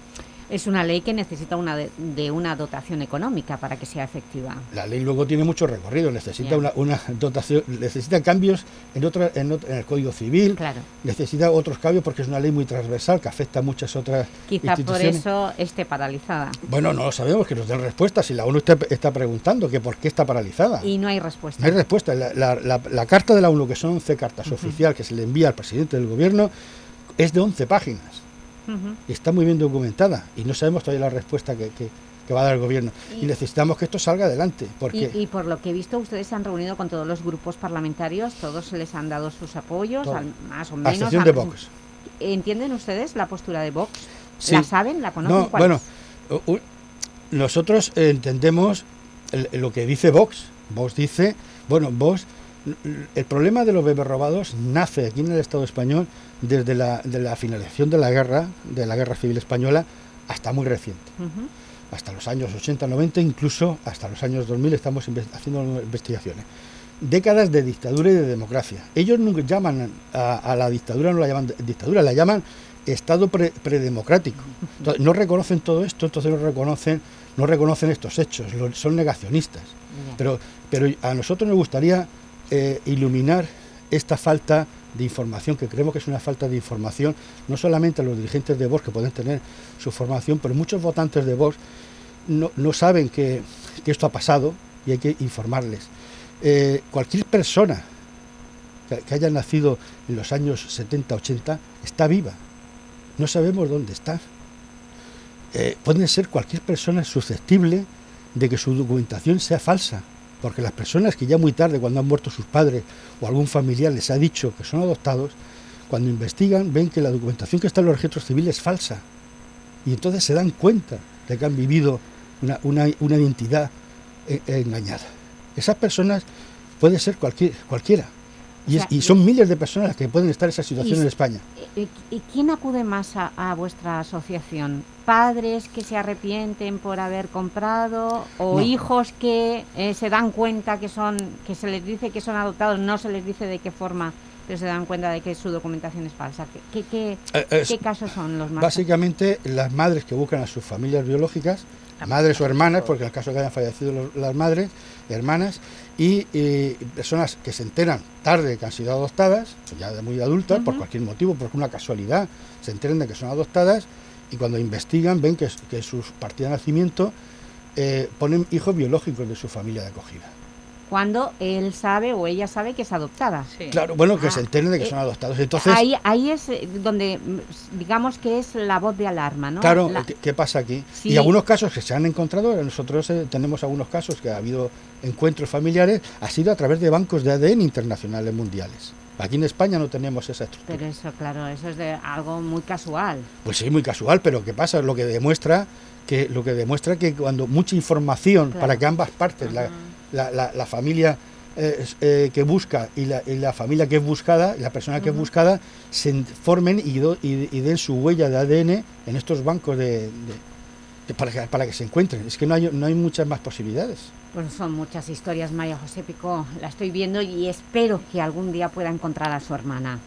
Es una ley que necesita una de, de una dotación económica para que sea efectiva. La ley luego tiene mucho recorrido, necesita una, una dotación, necesita cambios en, otra, en, el Código Civil, Claro. necesita otros cambios porque es una ley muy transversal que afecta a muchas otras Quizá por instituciones. eso esté paralizada. Bueno, no lo sabemos, que nos den respuesta. Si la ONU está, está preguntando que por qué está paralizada. Y no hay respuesta. No hay respuesta. La, la- la- la carta de la ONU, que son 11 cartas oficial que se le envía al presidente del gobierno, es de 11 páginas. Está muy bien documentada. Y no sabemos todavía la respuesta que, que- que va a dar el gobierno. Y, Y- necesitamos que esto salga adelante. Porque Y, y por lo que he visto, ustedes se han reunido con todos los grupos parlamentarios, todos les han dado sus apoyos, al- más o a menos. excepción de Vox. ¿Entienden ustedes la postura de Vox? Sí. ¿La saben? ¿La conocen? No, ¿Cuál bueno, es? nosotros entendemos el- lo que dice Vox. Vox dice, bueno, Vox, el problema de los bebés robados nace aquí en el Estado español desde la, de la finalización de la guerra, de la guerra civil española, hasta muy reciente. Hasta los años 80, 90, incluso hasta los años 2000 estamos haciendo investigaciones. Décadas de dictadura y de democracia. Ellos nunca llaman a, a la dictadura, no la llaman dictadura, la llaman Estado pre- predemocrático. Entonces, no reconocen todo esto, entonces no reconocen, no reconocen estos hechos, lo- son negacionistas. Pero, pero a nosotros nos gustaría eh, iluminar esta falta de información, que creemos que es una falta de información, no solamente a los dirigentes de Vox que pueden tener su formación, pero muchos votantes de Vox no, no saben que, esto ha pasado y hay que informarles. Eh, cualquier persona que, haya nacido en los años 70, 80 está viva. No sabemos dónde está. Eh, puede ser cualquier persona susceptible de que su documentación sea falsa, porque las personas que ya muy tarde, cuando han muerto sus padres o algún familiar les ha dicho que son adoptados, cuando investigan ven que la documentación que está en los registros civiles es falsa. Y entonces se dan cuenta de que han vivido una, una, una identidad eh, engañada. Esas personas puede ser cualquier, cualquiera. Y, es- O sea, y son miles de personas las que pueden estar en esa situación Y- en España. ¿Y, y quién acude más a, a vuestra asociación? ¿Padres que se arrepienten por haber comprado o No. hijos que eh, se dan cuenta que son que se les dice que son adoptados, no se les dice de qué forma, pero se dan cuenta de que su documentación es falsa? ¿Qué, qué, qué- Eh, es- qué casos son los más Básicamente, las madres que buscan a sus familias biológicas, madres o hermanas, porque en el caso que hayan fallecido los- las madres, hermanas, y personas que se enteran tarde que han sido adoptadas, ya de muy adultas, por cualquier motivo, por una casualidad, se enteran de que son adoptadas y cuando investigan ven que, que sus partidas de nacimiento eh, ponen hijos biológicos de su familia de acogida. cuando él sabe o ella sabe que es adoptada. Claro, bueno, que Ah, se enteren de que eh, son adoptados. Entonces, ahí, ahí es eh, donde, mm, digamos que es la voz de alarma, ¿no? Claro, La- ¿qué, qué pasa aquí? Sí. Y algunos casos que se han encontrado, nosotros eh, tenemos algunos casos que ha habido encuentros familiares, ha sido a través de bancos de ADN internacionales mundiales. Aquí en España no tenemos esa estructura. Pero eso, claro, eso es de algo muy casual. Pues sí, muy casual, pero ¿qué pasa? Lo que demuestra que lo que demuestra que cuando mucha información Claro. para que ambas partes, la, la- la- la familia eh, eh, que busca y la, y la familia que es buscada, la persona que es buscada, se en- formen y, do- y- y den su huella de ADN en estos bancos de- para, que, para que se encuentren. Es que no hay, no hay muchas más posibilidades. Pues son muchas historias, María José Pico. La estoy viendo y espero que algún día pueda encontrar a su hermana.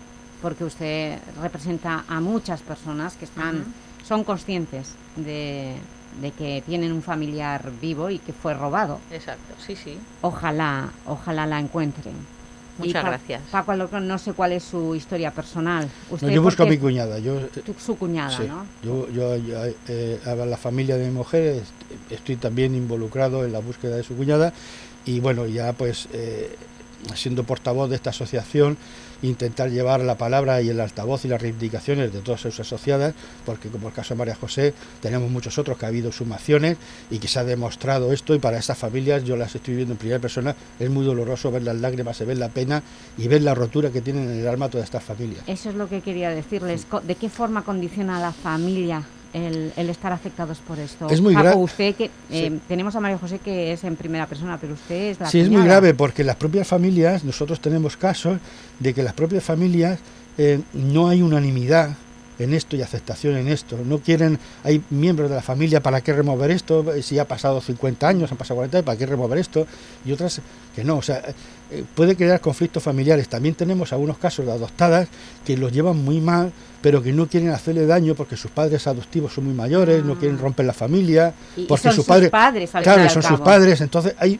porque usted representa a muchas personas que están, son conscientes de, de que tienen un familiar vivo y que fue robado. Exacto, sí, sí. Ojalá, ojalá la encuentren. Y Muchas Pa- gracias. Paco no sé cuál es su historia personal. No, Usted yo busco a mi cuñada. Yo, tu- su cuñada, Sí, ¿no? Yo, yo, yo, eh, a la familia de mi mujer est- estoy también involucrado en la búsqueda de su cuñada y bueno, ya pues eh, siendo portavoz de esta asociación, intentar llevar la palabra y el altavoz y las reivindicaciones de todas sus asociadas, porque como el caso de María José, tenemos muchos otros que ha habido sumaciones y que se ha demostrado esto y para estas familias, yo las estoy viviendo en primera persona, es muy doloroso ver las lágrimas, se ver la pena y ver la rotura que tienen en el alma todas estas familias. Eso es lo que quería decirles. ¿De qué forma condiciona a la familia el, el estar afectados por esto? Es muy Paco, gra- usted que... eh, Sí. tenemos a María José que es en primera persona, pero usted es la Sí, es muy cuñada. grave porque las propias familias, nosotros tenemos casos de que las propias familias eh, no hay unanimidad en esto y aceptación en esto. No quieren, hay miembros de la familia, ¿para qué remover esto? Si ha pasado 50 años, han pasado 40 años, ¿para qué remover esto? Y otras que no, o sea, eh, puede crear conflictos familiares. También tenemos algunos casos de adoptadas que los llevan muy mal, pero que no quieren hacerle daño porque sus padres adoptivos son muy mayores, no quieren romper la familia, Y- y porque son sus padres, padres, al claro, son sus padres, entonces hay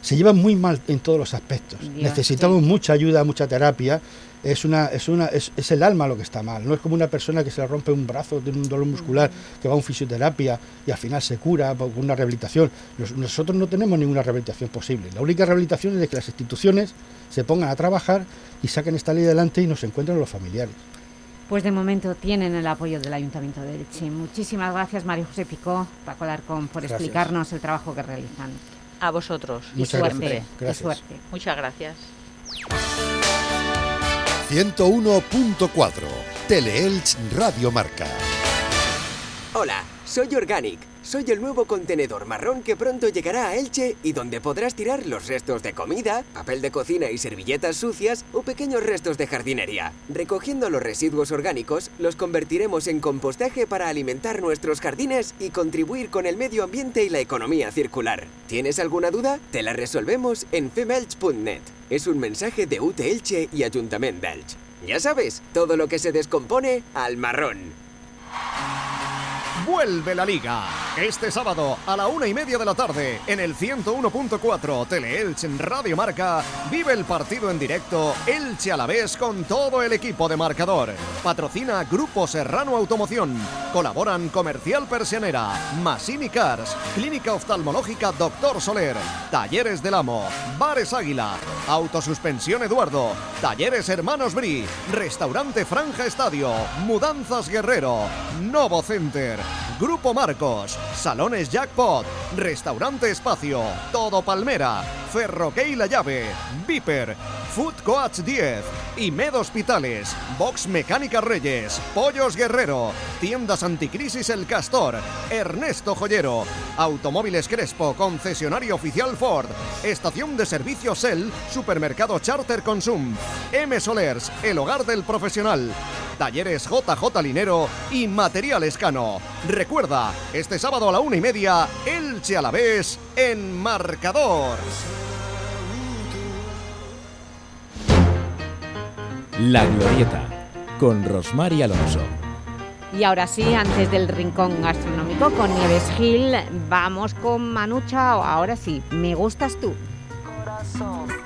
se llevan muy mal en todos los aspectos. Dios, Necesitamos mucha ayuda, mucha terapia. Es una, es una, es, es el alma lo que está mal. No es como una persona que se le rompe un brazo, tiene un dolor muscular, que va a un fisioterapia y al final se cura por una rehabilitación. Nos- nosotros no tenemos ninguna rehabilitación posible. La única rehabilitación es de que las instituciones se pongan a trabajar y saquen esta ley adelante y nos encuentren los familiares. Pues de momento tienen el apoyo del Ayuntamiento de Elche. Muchísimas gracias, María José Picó, Paco Alarcón, por Gracias. explicarnos el trabajo que realizan. A vosotros. Y Muchas suerte, gracias. y Gracias. suerte. Muchas gracias. 101.4 Teleelch Radio Marca. Hola, soy Organic. Soy el nuevo contenedor marrón que pronto llegará a Elche y donde podrás tirar los restos de comida, papel de cocina y servilletas sucias o pequeños restos de jardinería. Recogiendo los residuos orgánicos, los convertiremos en compostaje para alimentar nuestros jardines y contribuir con el medio ambiente y la economía circular. ¿Tienes alguna duda? Te la resolvemos en femelch.net. Es un mensaje de UT Elche y Ayuntamiento de Elche. Ya sabes, todo lo que se descompone al marrón. Vuelve la liga. Este sábado a la una y media de la tarde en el 101.4 Teleelch en Radio Marca vive el partido en directo Elche a la vez con todo el equipo de marcador. Patrocina Grupo Serrano Automoción. Colaboran Comercial Persianera, Masini Cars, Clínica Oftalmológica Doctor Soler, Talleres del Amo, Bares Águila, Autosuspensión Eduardo, Talleres Hermanos Bri, Restaurante Franja Estadio, Mudanzas Guerrero, Novo Center, Grupo Marcos, Salones Jackpot, Restaurante Espacio, Todo Palmera, Ferroquey La Llave, Viper, Food Coach 10, Imed Hospitales, Box Mecánica Reyes, Pollos Guerrero, Tiendas Anticrisis El Castor, Ernesto Joyero, Automóviles Crespo, concesionario oficial Ford, Estación de Servicio Shell, Supermercado Charter Consum, M Solers, el hogar del profesional, Talleres JJ Linero y Material Escano. Recuerda, este sábado a la una y media, Elche a la vez en Marcador. La Glorieta, con Rosmar y Alonso. Y ahora sí, antes del rincón gastronómico con Nieves Gil, vamos con Manucha. Ahora sí, me gustas tú. Te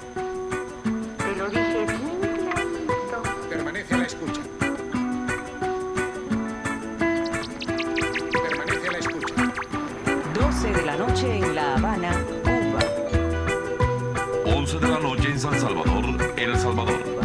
noche en La Habana, Cuba. 11 de la noche en San Salvador, El Salvador.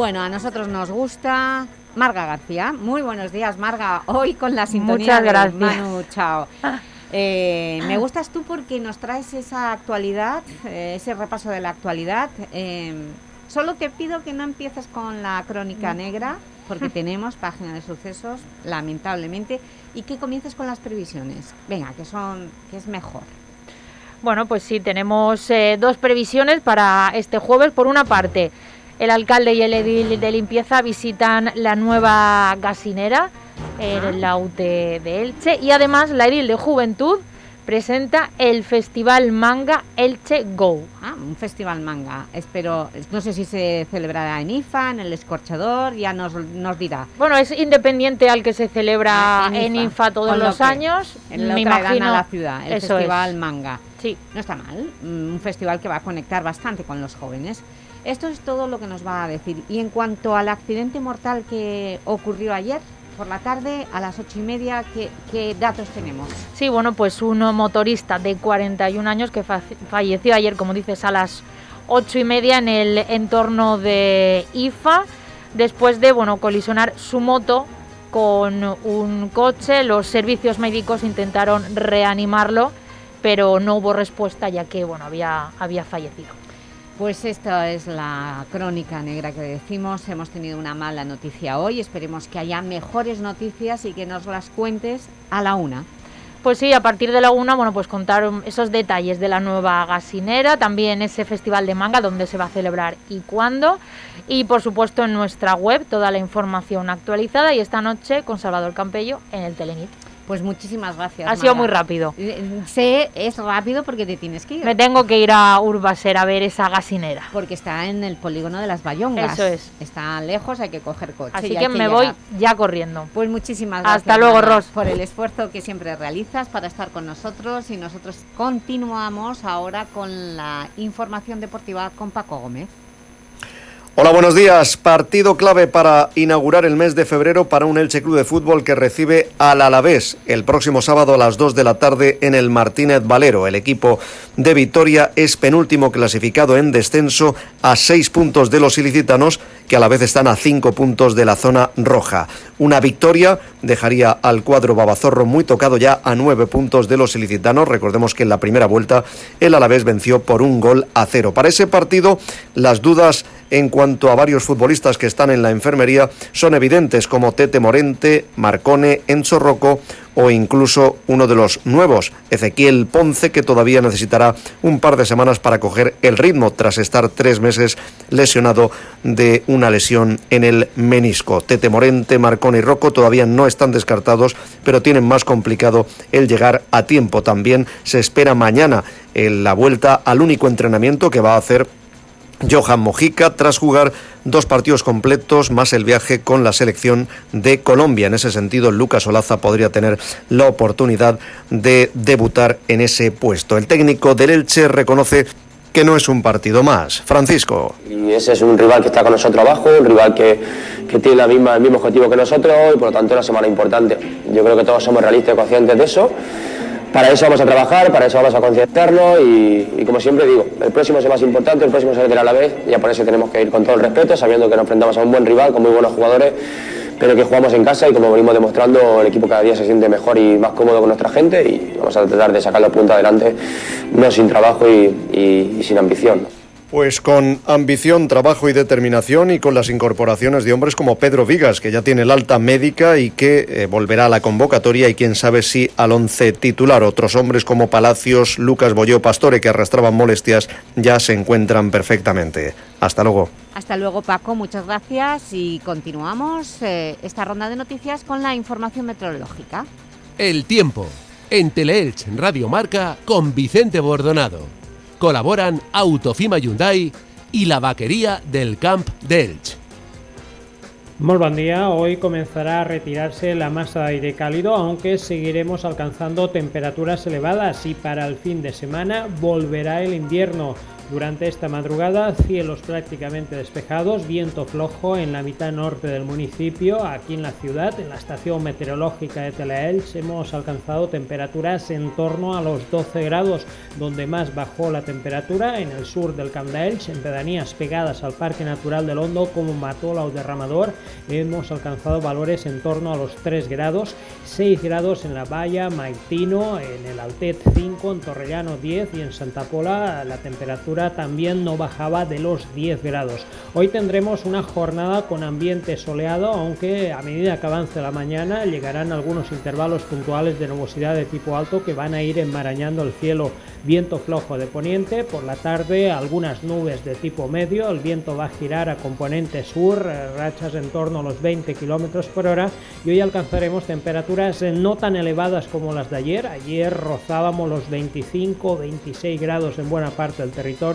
Bueno, a nosotros nos gusta. Marga García, muy buenos días, Marga. Hoy con la sintonía Muchas de gracias. Manu Chao. Eh, me gustas tú porque nos traes esa actualidad, eh, ese repaso de la actualidad. Eh, solo te pido que no empieces con la crónica negra, porque tenemos página de sucesos, lamentablemente, y que comiences con las previsiones. Venga, que son, que es mejor. Bueno, pues sí, tenemos eh, dos previsiones para este jueves. Por una parte, el alcalde y el edil de limpieza visitan la nueva gasinera en la UT de Elche y además la edil de juventud presenta el festival manga Elche Go. Ah, un festival manga. Espero, no sé si se celebrará en IFA, en el Escorchador, ya nos, nos dirá. Bueno, es independiente al que se celebra Ah, en IFA todos lo los que años. en lo me imagino a la ciudad, el festival es. manga. Sí. No está mal, mm, un festival que va a conectar bastante con los jóvenes. Esto es todo lo que nos va a decir. Y en cuanto al accidente mortal que ocurrió ayer por la tarde, a las ocho y media, ¿qué, datos tenemos? Sí, bueno, pues un motorista de 41 años que fa- falleció ayer, como dices, a las ocho y media en el entorno de IFA, después de bueno colisionar su moto con un coche. Los servicios médicos intentaron reanimarlo, pero no hubo respuesta ya que bueno había, había fallecido. Pues esta es la crónica negra que decimos. Hemos tenido una mala noticia hoy. Esperemos que haya mejores noticias y que nos las cuentes a la una. Pues sí, a partir de la una, bueno, pues contar esos detalles de la nueva gasinera, también ese festival de manga, dónde se va a celebrar y cuándo, y por supuesto en nuestra web toda la información actualizada y esta noche con Salvador Campello en el Telenit. Pues muchísimas gracias. Ha sido muy rápido. Eh, Sé, es rápido porque te tienes que ir. Me tengo que ir a Urbaser a ver esa gasinera. Porque está en el polígono de las Bayongas. Eso es. Está lejos, hay que coger coche. Así que me llegar. voy ya corriendo. Pues muchísimas gracias. Hasta luego, Mara, Ros. Por el esfuerzo que siempre realizas para estar con nosotros y nosotros continuamos ahora con la información deportiva con Paco Gómez. Hola, buenos días. Partido clave para inaugurar el mes de febrero para un Elche Club de Fútbol que recibe al Alavés el próximo sábado a las 2 de la tarde en el Martínez Valero. El equipo de Vitoria es penúltimo clasificado en descenso a 6 puntos de los ilicitanos que a la vez están a 5 puntos de la zona roja. Una victoria dejaría al cuadro Babazorro muy tocado ya a 9 puntos de los ilicitanos. Recordemos que en la primera vuelta el Alavés venció por un gol a cero. Para ese partido las dudas en cuanto a varios futbolistas que están en la enfermería son evidentes como Tete Morente, Marcone, Enzo Rocco o incluso uno de los nuevos, Ezequiel Ponce, que todavía necesitará un par de semanas para coger el ritmo tras estar tres meses lesionado de una lesión en el menisco. Tete Morente, Marcone y Rocco todavía no están descartados, pero tienen más complicado el llegar a tiempo. También se espera mañana en la vuelta al único entrenamiento que va a hacer Johan Mojica tras jugar dos partidos completos más el viaje con la selección de Colombia. En ese sentido, Lucas Olaza podría tener la oportunidad de debutar en ese puesto. El técnico del Elche reconoce que no es un partido más. Francisco. Y ese es un rival que está con nosotros abajo, un rival que, que tiene la misma, el mismo objetivo que nosotros y por lo tanto una semana importante. Yo creo que todos somos realistas y conscientes de eso. Para eso vamos a trabajar, para eso vamos a concienciarnos y, como siempre digo, el próximo es el más importante, el próximo se meterá a la vez ya por eso tenemos que ir con todo el respeto, sabiendo que nos enfrentamos a un buen rival con muy buenos jugadores, pero que jugamos en casa y como venimos demostrando, el equipo cada día se siente mejor y más cómodo con nuestra gente y vamos a tratar de sacar los puntos adelante, no sin trabajo y sin ambición. Pues con ambición, trabajo y determinación y con las incorporaciones de hombres como Pedro Vigas, que ya tiene el alta médica y que eh, volverá a la convocatoria y quién sabe si al once titular. Otros hombres como Palacios, Lucas Boyó, Pastore, que arrastraban molestias, ya se encuentran perfectamente. Hasta luego. Hasta luego, Paco. Muchas gracias y continuamos eh, esta ronda de noticias con la información meteorológica. El tiempo. En Teleelch Radio Marca con Vicente Bordonado. Colaboran Autofima Hyundai y la vaquería del Camp de Elche. Muy buen día, hoy comenzará a retirarse la masa de aire cálido, aunque seguiremos alcanzando temperaturas elevadas y para el fin de semana volverá el invierno. Durante esta madrugada, cielos prácticamente despejados, viento flojo en la mitad norte del municipio. Aquí en la ciudad, en la estación meteorológica de Telaelch, hemos alcanzado temperaturas en torno a los 12 grados, donde más bajó la temperatura en el sur del Camp d'Elx, en pedanías pegadas al Parque Natural del Hondo, como Matola o Derramador, hemos alcanzado valores en torno a los 3 grados, 6 grados en la Valla, Maitino, en el Altet 5, en Torrellano 10 y en Santa Pola la temperatura también no bajaba de los 10 grados. Hoy tendremos una jornada con ambiente soleado, aunque a medida que avance la mañana llegarán algunos intervalos puntuales de nubosidad de tipo alto que van a ir enmarañando el cielo. Viento flojo de poniente, por la tarde algunas nubes de tipo medio, el viento va a girar a componente sur, eh, rachas en torno a los 20 km por hora y hoy alcanzaremos temperaturas eh, no tan elevadas como las de ayer. Ayer rozábamos los 25-26 grados en buena parte del territorio.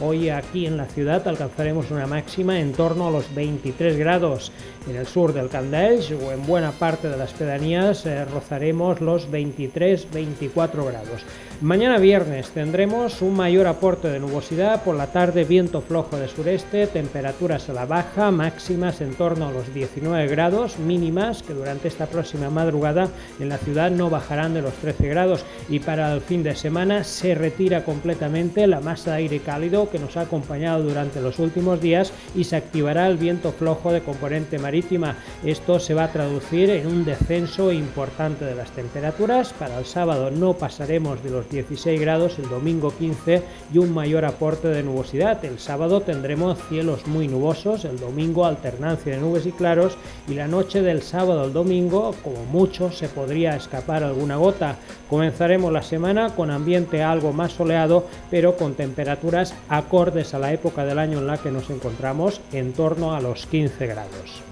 Hoy aquí en la ciudad alcanzaremos una máxima en torno a los 23 grados. En el sur del Candelch o en buena parte de las pedanías eh, rozaremos los 23-24 grados. Mañana viernes tendremos un mayor aporte de nubosidad, por la tarde viento flojo de sureste, temperaturas a la baja, máximas en torno a los 19 grados, mínimas que durante esta próxima madrugada en la ciudad no bajarán de los 13 grados y para el fin de semana se retira completamente la masa de aire cálido que nos ha acompañado durante los últimos días y se activará el viento flojo de componente marítima. Esto se va a traducir en un descenso importante de las temperaturas. Para el sábado no pasaremos de los 16 grados, el domingo 15 y un mayor aporte de nubosidad. El sábado tendremos cielos muy nubosos, el domingo alternancia de nubes y claros y la noche del sábado al domingo, como mucho, se podría escapar alguna gota. Comenzaremos la semana con ambiente algo más soleado, pero con temperaturas acordes a la época del año en la que nos encontramos, en torno a los 15 grados.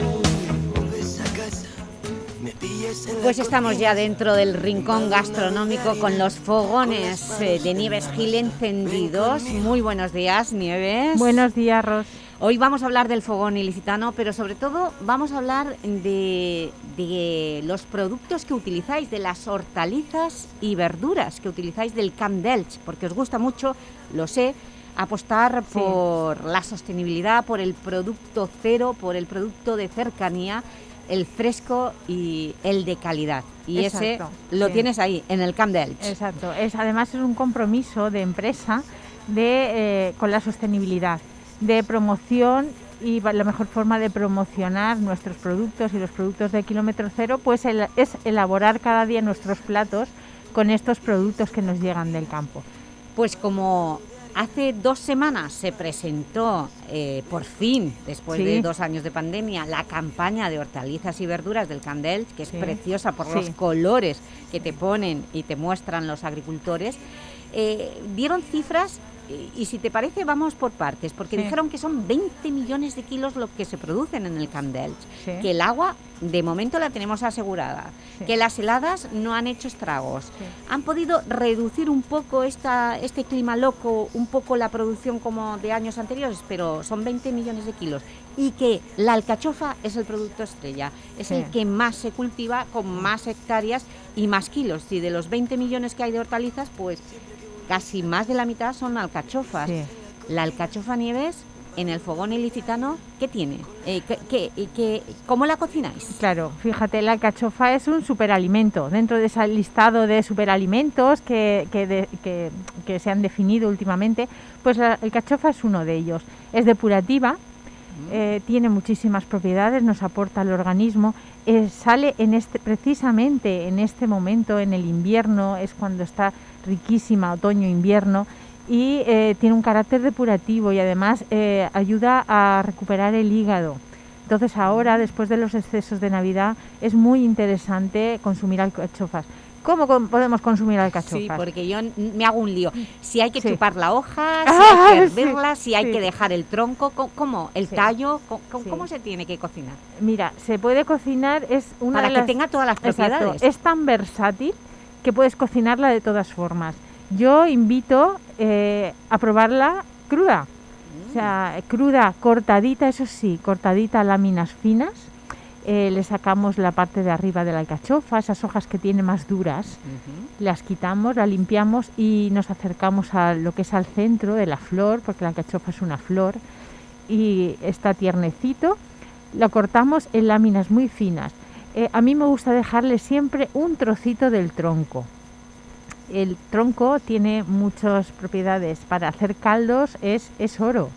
Pues estamos ya dentro del rincón gastronómico con los fogones eh, de Nieves Gil encendidos. Muy buenos días, Nieves. Buenos días, Ros. Hoy vamos a hablar del fogón ilicitano, pero sobre todo vamos a hablar de, de los productos que utilizáis, de las hortalizas y verduras que utilizáis del Camp d'Elx, porque os gusta mucho, lo sé, apostar Sí. por la sostenibilidad, por el producto cero, por el producto de cercanía, el fresco y el de calidad. Y Exacto, ese lo sí. tienes ahí, en el Camp d'Elx. Exacto. Es, además es un compromiso de empresa de, eh, con la sostenibilidad, de promoción y la mejor forma de promocionar nuestros productos y los productos de kilómetro cero pues el- es elaborar cada día nuestros platos con estos productos que nos llegan del campo. Pues como hace dos semanas se presentó eh, por fin, después Sí. de dos años de pandemia, la campaña de hortalizas y verduras del Candel, que es Sí. preciosa por Sí. los colores que te ponen y te muestran los agricultores, eh, dieron cifras y, si te parece vamos por partes, porque Sí. dijeron que son 20 millones de kilos lo que se producen en el Camp d'Elx, Sí. que el agua de momento la tenemos asegurada, Sí. que las heladas no han hecho estragos, han podido reducir un poco esta, este clima loco, un poco la producción como de años anteriores, pero son 20 millones de kilos. Y que la alcachofa es el producto estrella, es el que más se cultiva con más hectáreas y más kilos. Y de los 20 millones que hay de hortalizas, pues casi más de la mitad son alcachofas. Sí. La alcachofa nieves en el fogón ilicitano, ¿qué tiene? Eh, ¿qué- qué- y qué- ¿Cómo la cocináis? Claro, fíjate, la alcachofa es un superalimento. Dentro de ese listado de superalimentos que, que, de- que- que se han definido últimamente, pues la alcachofa es uno de ellos. Es depurativa, eh, tiene muchísimas propiedades, nos aporta al organismo. Eh, sale en este, precisamente en este momento, en el invierno, es cuando está riquísima, otoño-invierno, y eh, tiene un carácter depurativo y además eh, ayuda a recuperar el hígado. Entonces ahora, después de los excesos de Navidad, es muy interesante consumir alcachofas. ¿Cómo podemos consumir alcachofas? Sí, porque yo me hago un lío. Si hay que Sí. chupar la hoja, si Ah, hay que sí, hervirla, si hay sí. que dejar el tronco, co- ¿cómo? ¿El tallo? ¿Cómo se tiene que cocinar? Mira, se puede cocinar, es una Para de que las- tenga todas las Exacto, propiedades. es tan versátil que puedes cocinarla de todas formas. Yo invito eh, a probarla cruda. O sea, cruda, cortadita, eso sí, cortadita a láminas finas. Eh, le sacamos la parte de arriba de la alcachofa, esas hojas que tiene más duras, las quitamos, la limpiamos y nos acercamos a lo que es al centro de la flor, porque la alcachofa es una flor y está tiernecito. Lo cortamos en láminas muy finas. Eh, a mí me gusta dejarle siempre un trocito del tronco. El tronco tiene muchas propiedades. Para hacer caldos es, es oro.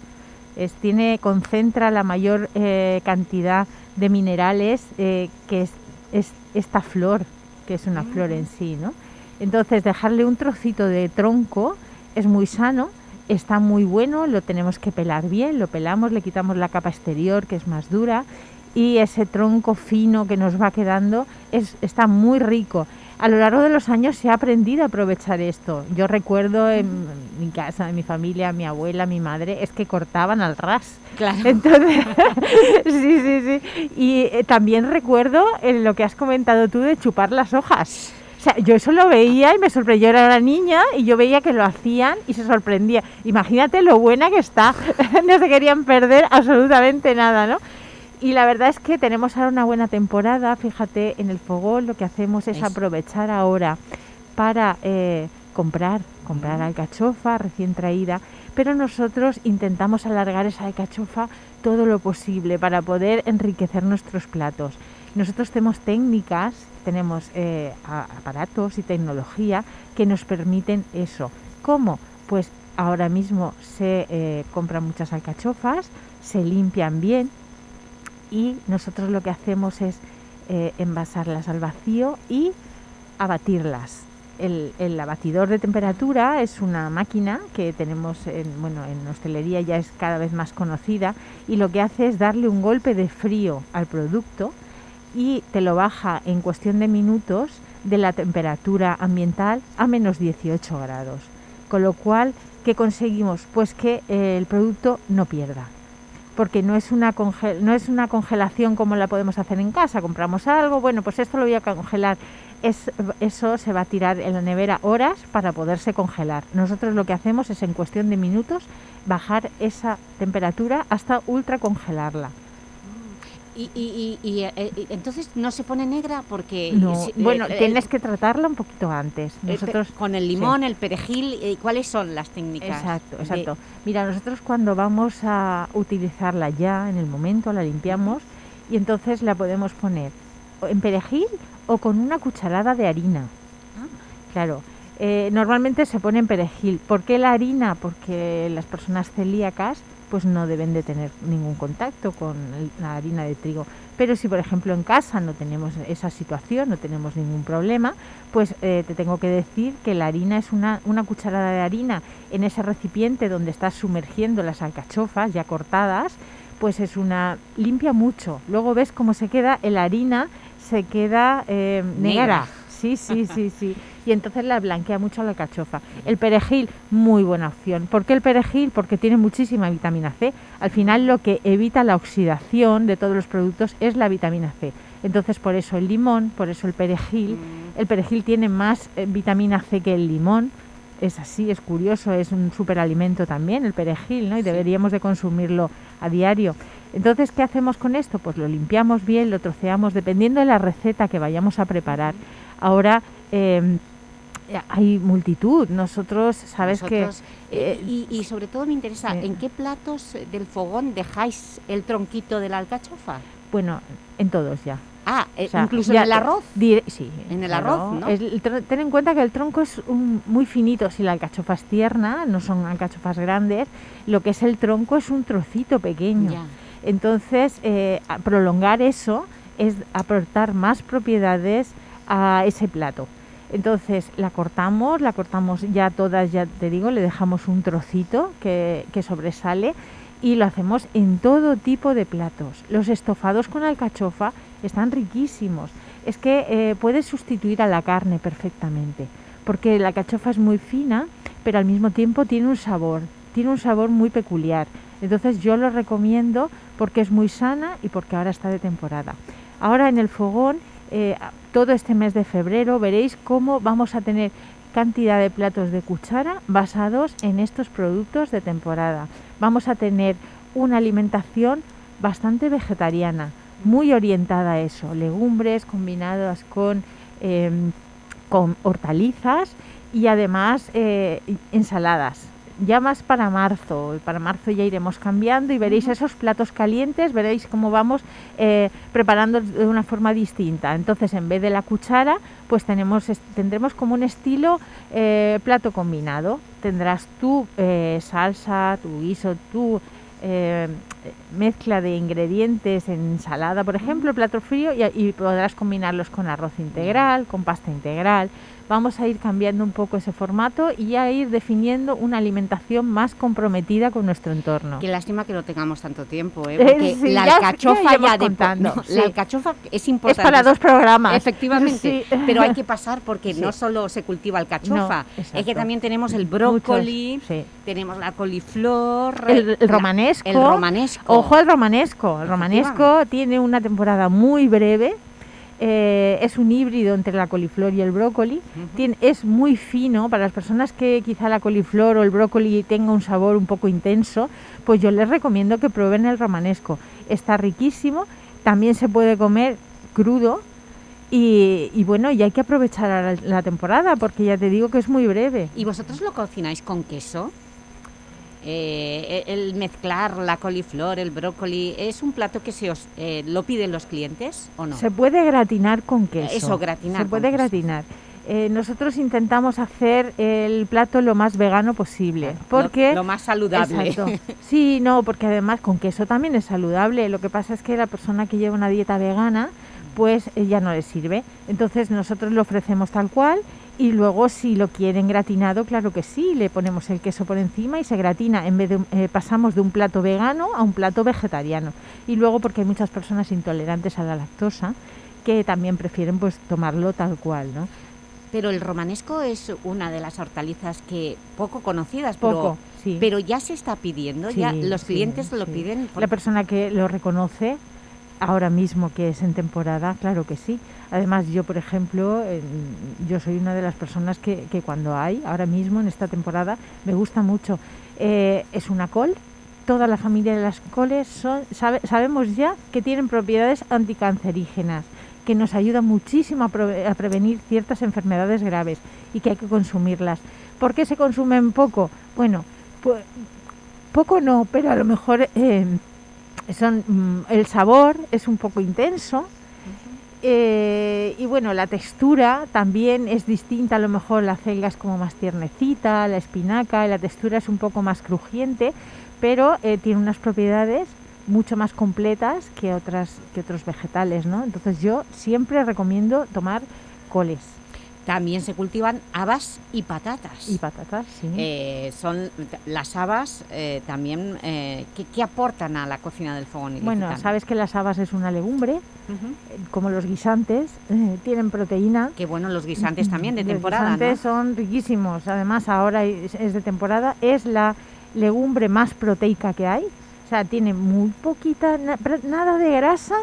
Es, tiene, concentra la mayor eh, cantidad de minerales eh, que es, es esta flor, que es una flor en sí, ¿no? Entonces dejarle un trocito de tronco es muy sano, está muy bueno, lo tenemos que pelar bien, lo pelamos, le quitamos la capa exterior que es más dura y ese tronco fino que nos va quedando es, está muy rico. A lo largo de los años se ha aprendido a aprovechar esto. Yo recuerdo en mi casa, en mi familia, mi abuela, mi madre, es que cortaban al ras. Claro. Entonces, sí, sí, sí. Y eh, también recuerdo en lo que has comentado tú de chupar las hojas. O sea, yo eso lo veía y me sorprendió. Yo era una niña y yo veía que lo hacían y se sorprendía. Imagínate lo buena que está. no se querían perder absolutamente nada, ¿no? Y la verdad es que tenemos ahora una buena temporada. Fíjate, en el fogón lo que hacemos es aprovechar ahora para eh, comprar, comprar alcachofa recién traída, pero nosotros intentamos alargar esa alcachofa todo lo posible para poder enriquecer nuestros platos. Nosotros tenemos técnicas, tenemos eh, aparatos y tecnología que nos permiten eso. ¿Cómo? Pues ahora mismo se eh, compran muchas alcachofas, se limpian bien y nosotros lo que hacemos es eh, envasarlas al vacío y abatirlas. El, el abatidor de temperatura es una máquina que tenemos en, bueno, en hostelería ya es cada vez más conocida y lo que hace es darle un golpe de frío al producto y te lo baja en cuestión de minutos de la temperatura ambiental a menos 18 grados. Con lo cual, ¿qué conseguimos? Pues que eh, el producto no pierda porque no es una no es una congelación como la podemos hacer en casa. Compramos algo, bueno, pues esto lo voy a congelar. Es, eso se va a tirar en la nevera horas para poderse congelar. Nosotros lo que hacemos es en cuestión de minutos bajar esa temperatura hasta ultra congelarla. Y, y- y- y, eh, y entonces no se pone negra porque... No, si- bueno, eh, tienes eh, que tratarla un poquito antes. eh, Nosotros con el sí. limón, el perejil, eh, ¿cuáles son las técnicas? Exacto, de- exacto. Mira, nosotros cuando vamos a utilizarla ya en el momento, la limpiamos y entonces la podemos poner en perejil o con una cucharada de harina. Claro, eh, normalmente se pone en perejil. ¿Por qué la harina? Porque las personas celíacas pues no deben de tener ningún contacto con la harina de trigo. Pero si por ejemplo en casa no tenemos esa situación, no tenemos ningún problema, pues eh, te tengo que decir que la harina es una, una cucharada de harina en ese recipiente donde estás sumergiendo las alcachofas ya cortadas, pues es una limpia mucho. Luego ves cómo se queda, la harina se queda eh, negra. Negra. Sí, sí, sí, sí. Y entonces la blanquea mucho la alcachofa. El perejil, muy buena opción. ¿Por qué el perejil? Porque tiene muchísima vitamina C. Al final lo que evita la oxidación de todos los productos es la vitamina C. Entonces por eso el limón, por eso el perejil. El perejil tiene más eh, vitamina C que el limón. Es así, es curioso, es un superalimento también el perejil, ¿no? Y deberíamos de consumirlo a diario. Entonces, ¿qué hacemos con esto? Pues lo limpiamos bien, lo troceamos, dependiendo de la receta que vayamos a preparar. Ahora eh, hay multitud. Nosotros, sabes Nosotros, que eh, y, y sobre todo me interesa. ¿en qué platos eh, del fogón dejáis el tronquito de la alcachofa? bueno, en todos ya. Ah, eh, O sea, incluso ya en el arroz. sí. En el claro. arroz, ¿no? El ten en cuenta que el tronco es un- muy finito. Si la alcachofa es tierna, no son alcachofas grandes, lo que es el tronco es un trocito pequeño. Ya. Entonces, eh, prolongar eso es aportar más propiedades a ese plato. Entonces la cortamos, la cortamos ya todas, ya te digo, le dejamos un trocito que, sobresale y lo hacemos en todo tipo de platos. Los estofados con alcachofa están riquísimos. es que eh, puede sustituir a la carne perfectamente, porque la cachofa es muy fina, pero al mismo tiempo tiene un sabor, tiene un sabor muy peculiar. Entonces yo lo recomiendo porque es muy sana y porque ahora está de temporada. Ahora en el fogón, eh, todo este mes de febrero, veréis cómo vamos a tener cantidad de platos de cuchara basados en estos productos de temporada. Vamos a tener una alimentación bastante vegetariana, muy orientada a eso, legumbres combinadas con, eh, con hortalizas y además eh, ensaladas. Ya más para marzo, para marzo ya iremos cambiando y veréis esos platos calientes, veréis cómo vamos eh, preparando de una forma distinta. Entonces, en vez de la cuchara, pues tenemos, tendremos como un estilo eh, plato combinado. Tendrás tu eh, salsa, tu guiso, tu mezcla de ingredientes en ensalada, por ejemplo, plato frío, y, y podrás combinarlos con arroz integral, con pasta integral. Vamos a ir cambiando un poco ese formato y a ir definiendo una alimentación más comprometida con nuestro entorno. Qué lástima que no tengamos tanto tiempo, ¿eh? Eh, Porque sí, la alcachofa ya ya, de contando, no, sí. la alcachofa es importante. para dos programas. Efectivamente, Sí. pero hay que pasar porque no solo se cultiva alcachofa, No, es que también tenemos el brócoli, Muchos, tenemos la coliflor, El, el la- romanesco. el romanesco. Ojo al romanesco. El romanesco tiene una temporada muy breve. Eh, es un híbrido entre la coliflor y el brócoli. Es muy fino para las personas que quizá la coliflor o el brócoli tenga un sabor un poco intenso. Pues yo les recomiendo que prueben el romanesco. Está riquísimo. También se puede comer crudo. Y, y bueno, y hay que aprovechar la, la temporada porque ya te digo que es muy breve. ¿Y vosotros lo cocináis con queso? Eh, el mezclar la coliflor, el brócoli, ¿es un plato que se os eh, lo piden los clientes o no? Se puede gratinar con queso. Eso, gratinar Se puede queso. gratinar. Eh, nosotros intentamos hacer el plato lo más vegano posible, porque lo más saludable. Exacto. Sí, no, porque además con queso también es saludable. Lo que pasa es que la persona que lleva una dieta vegana, pues eh, ya no le sirve. Entonces nosotros lo ofrecemos tal cual y luego si lo quieren gratinado, claro que sí, le ponemos el queso por encima y se gratina. En vez de eh, pasamos de un plato vegano a un plato vegetariano. Y luego porque hay muchas personas intolerantes a la lactosa que también prefieren pues tomarlo tal cual, ¿no? Pero el romanesco es una de las hortalizas que poco conocidas, Poco, pero, sí. pero ya se está pidiendo, ya los sí, clientes lo piden. La persona que lo reconoce ahora mismo que es en temporada, claro que sí. Además, yo, por ejemplo, yo soy una de las personas que, que cuando hay, ahora mismo en esta temporada, me gusta mucho. Eh, es una col, toda la familia de las coles son, sabe- sabemos ya que tienen propiedades anticancerígenas, que nos ayudan muchísimo a, a prevenir ciertas enfermedades graves y que hay que consumirlas. ¿Por qué se consumen poco? Bueno, poco no, pero a lo mejor eh, son mm, el sabor es un poco intenso. Eh, y bueno, la textura también es distinta, a lo mejor la celga es como más tiernecita, la espinaca, la textura es un poco más crujiente, pero eh, tiene unas propiedades mucho más completas que otras que otros vegetales, ¿no? Entonces yo siempre recomiendo tomar coles. También se cultivan habas y patatas. Y patatas, sí. Eh, son las habas eh, también eh, ¿qué, qué aportan a la cocina del fogón Bueno, sabes que las habas es una legumbre, como los guisantes, eh, tienen proteína. Qué bueno los guisantes también de Los temporada, ¿no? guisantes son riquísimos. Además, ahora es, es de temporada. Es la legumbre más proteica que hay. O sea, tiene muy poquita, na- nada de grasa,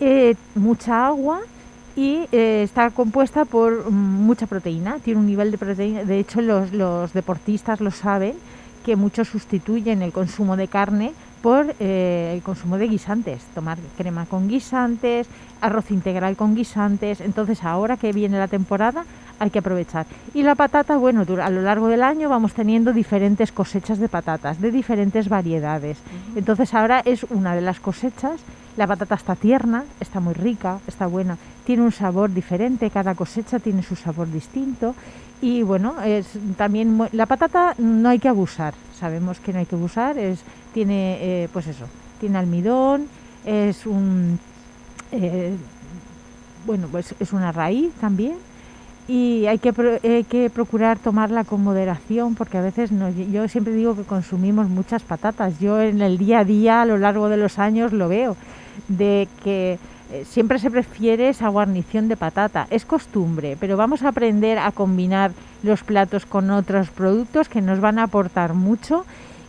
eh, mucha agua y eh, está compuesta por mm, mucha proteína. Tiene un nivel de proteína. De hecho, los, los deportistas lo saben que muchos sustituyen el consumo de carne por eh, el consumo de guisantes, tomar crema con guisantes, arroz integral con guisantes. Entonces, ahora que viene la temporada, hay que aprovechar. Y la patata, bueno, a lo largo del año vamos teniendo diferentes cosechas de patatas, de diferentes variedades. Entonces, ahora es una de las cosechas. La patata está tierna, está muy rica, está buena, tiene un sabor diferente, cada cosecha tiene su sabor distinto. Y bueno, es también la patata no hay que abusar, sabemos que no hay que abusar, es, tiene eh, pues eso, tiene almidón, es un eh, bueno, pues es una raíz también y hay que, hay que procurar tomarla con moderación porque a veces no, yo siempre digo que consumimos muchas patatas. Yo en el día a día, a lo largo de los años, lo veo, de que eh, siempre se prefiere esa guarnición de patata. Es costumbre, pero vamos a aprender a combinar los platos con otros productos que nos van a aportar mucho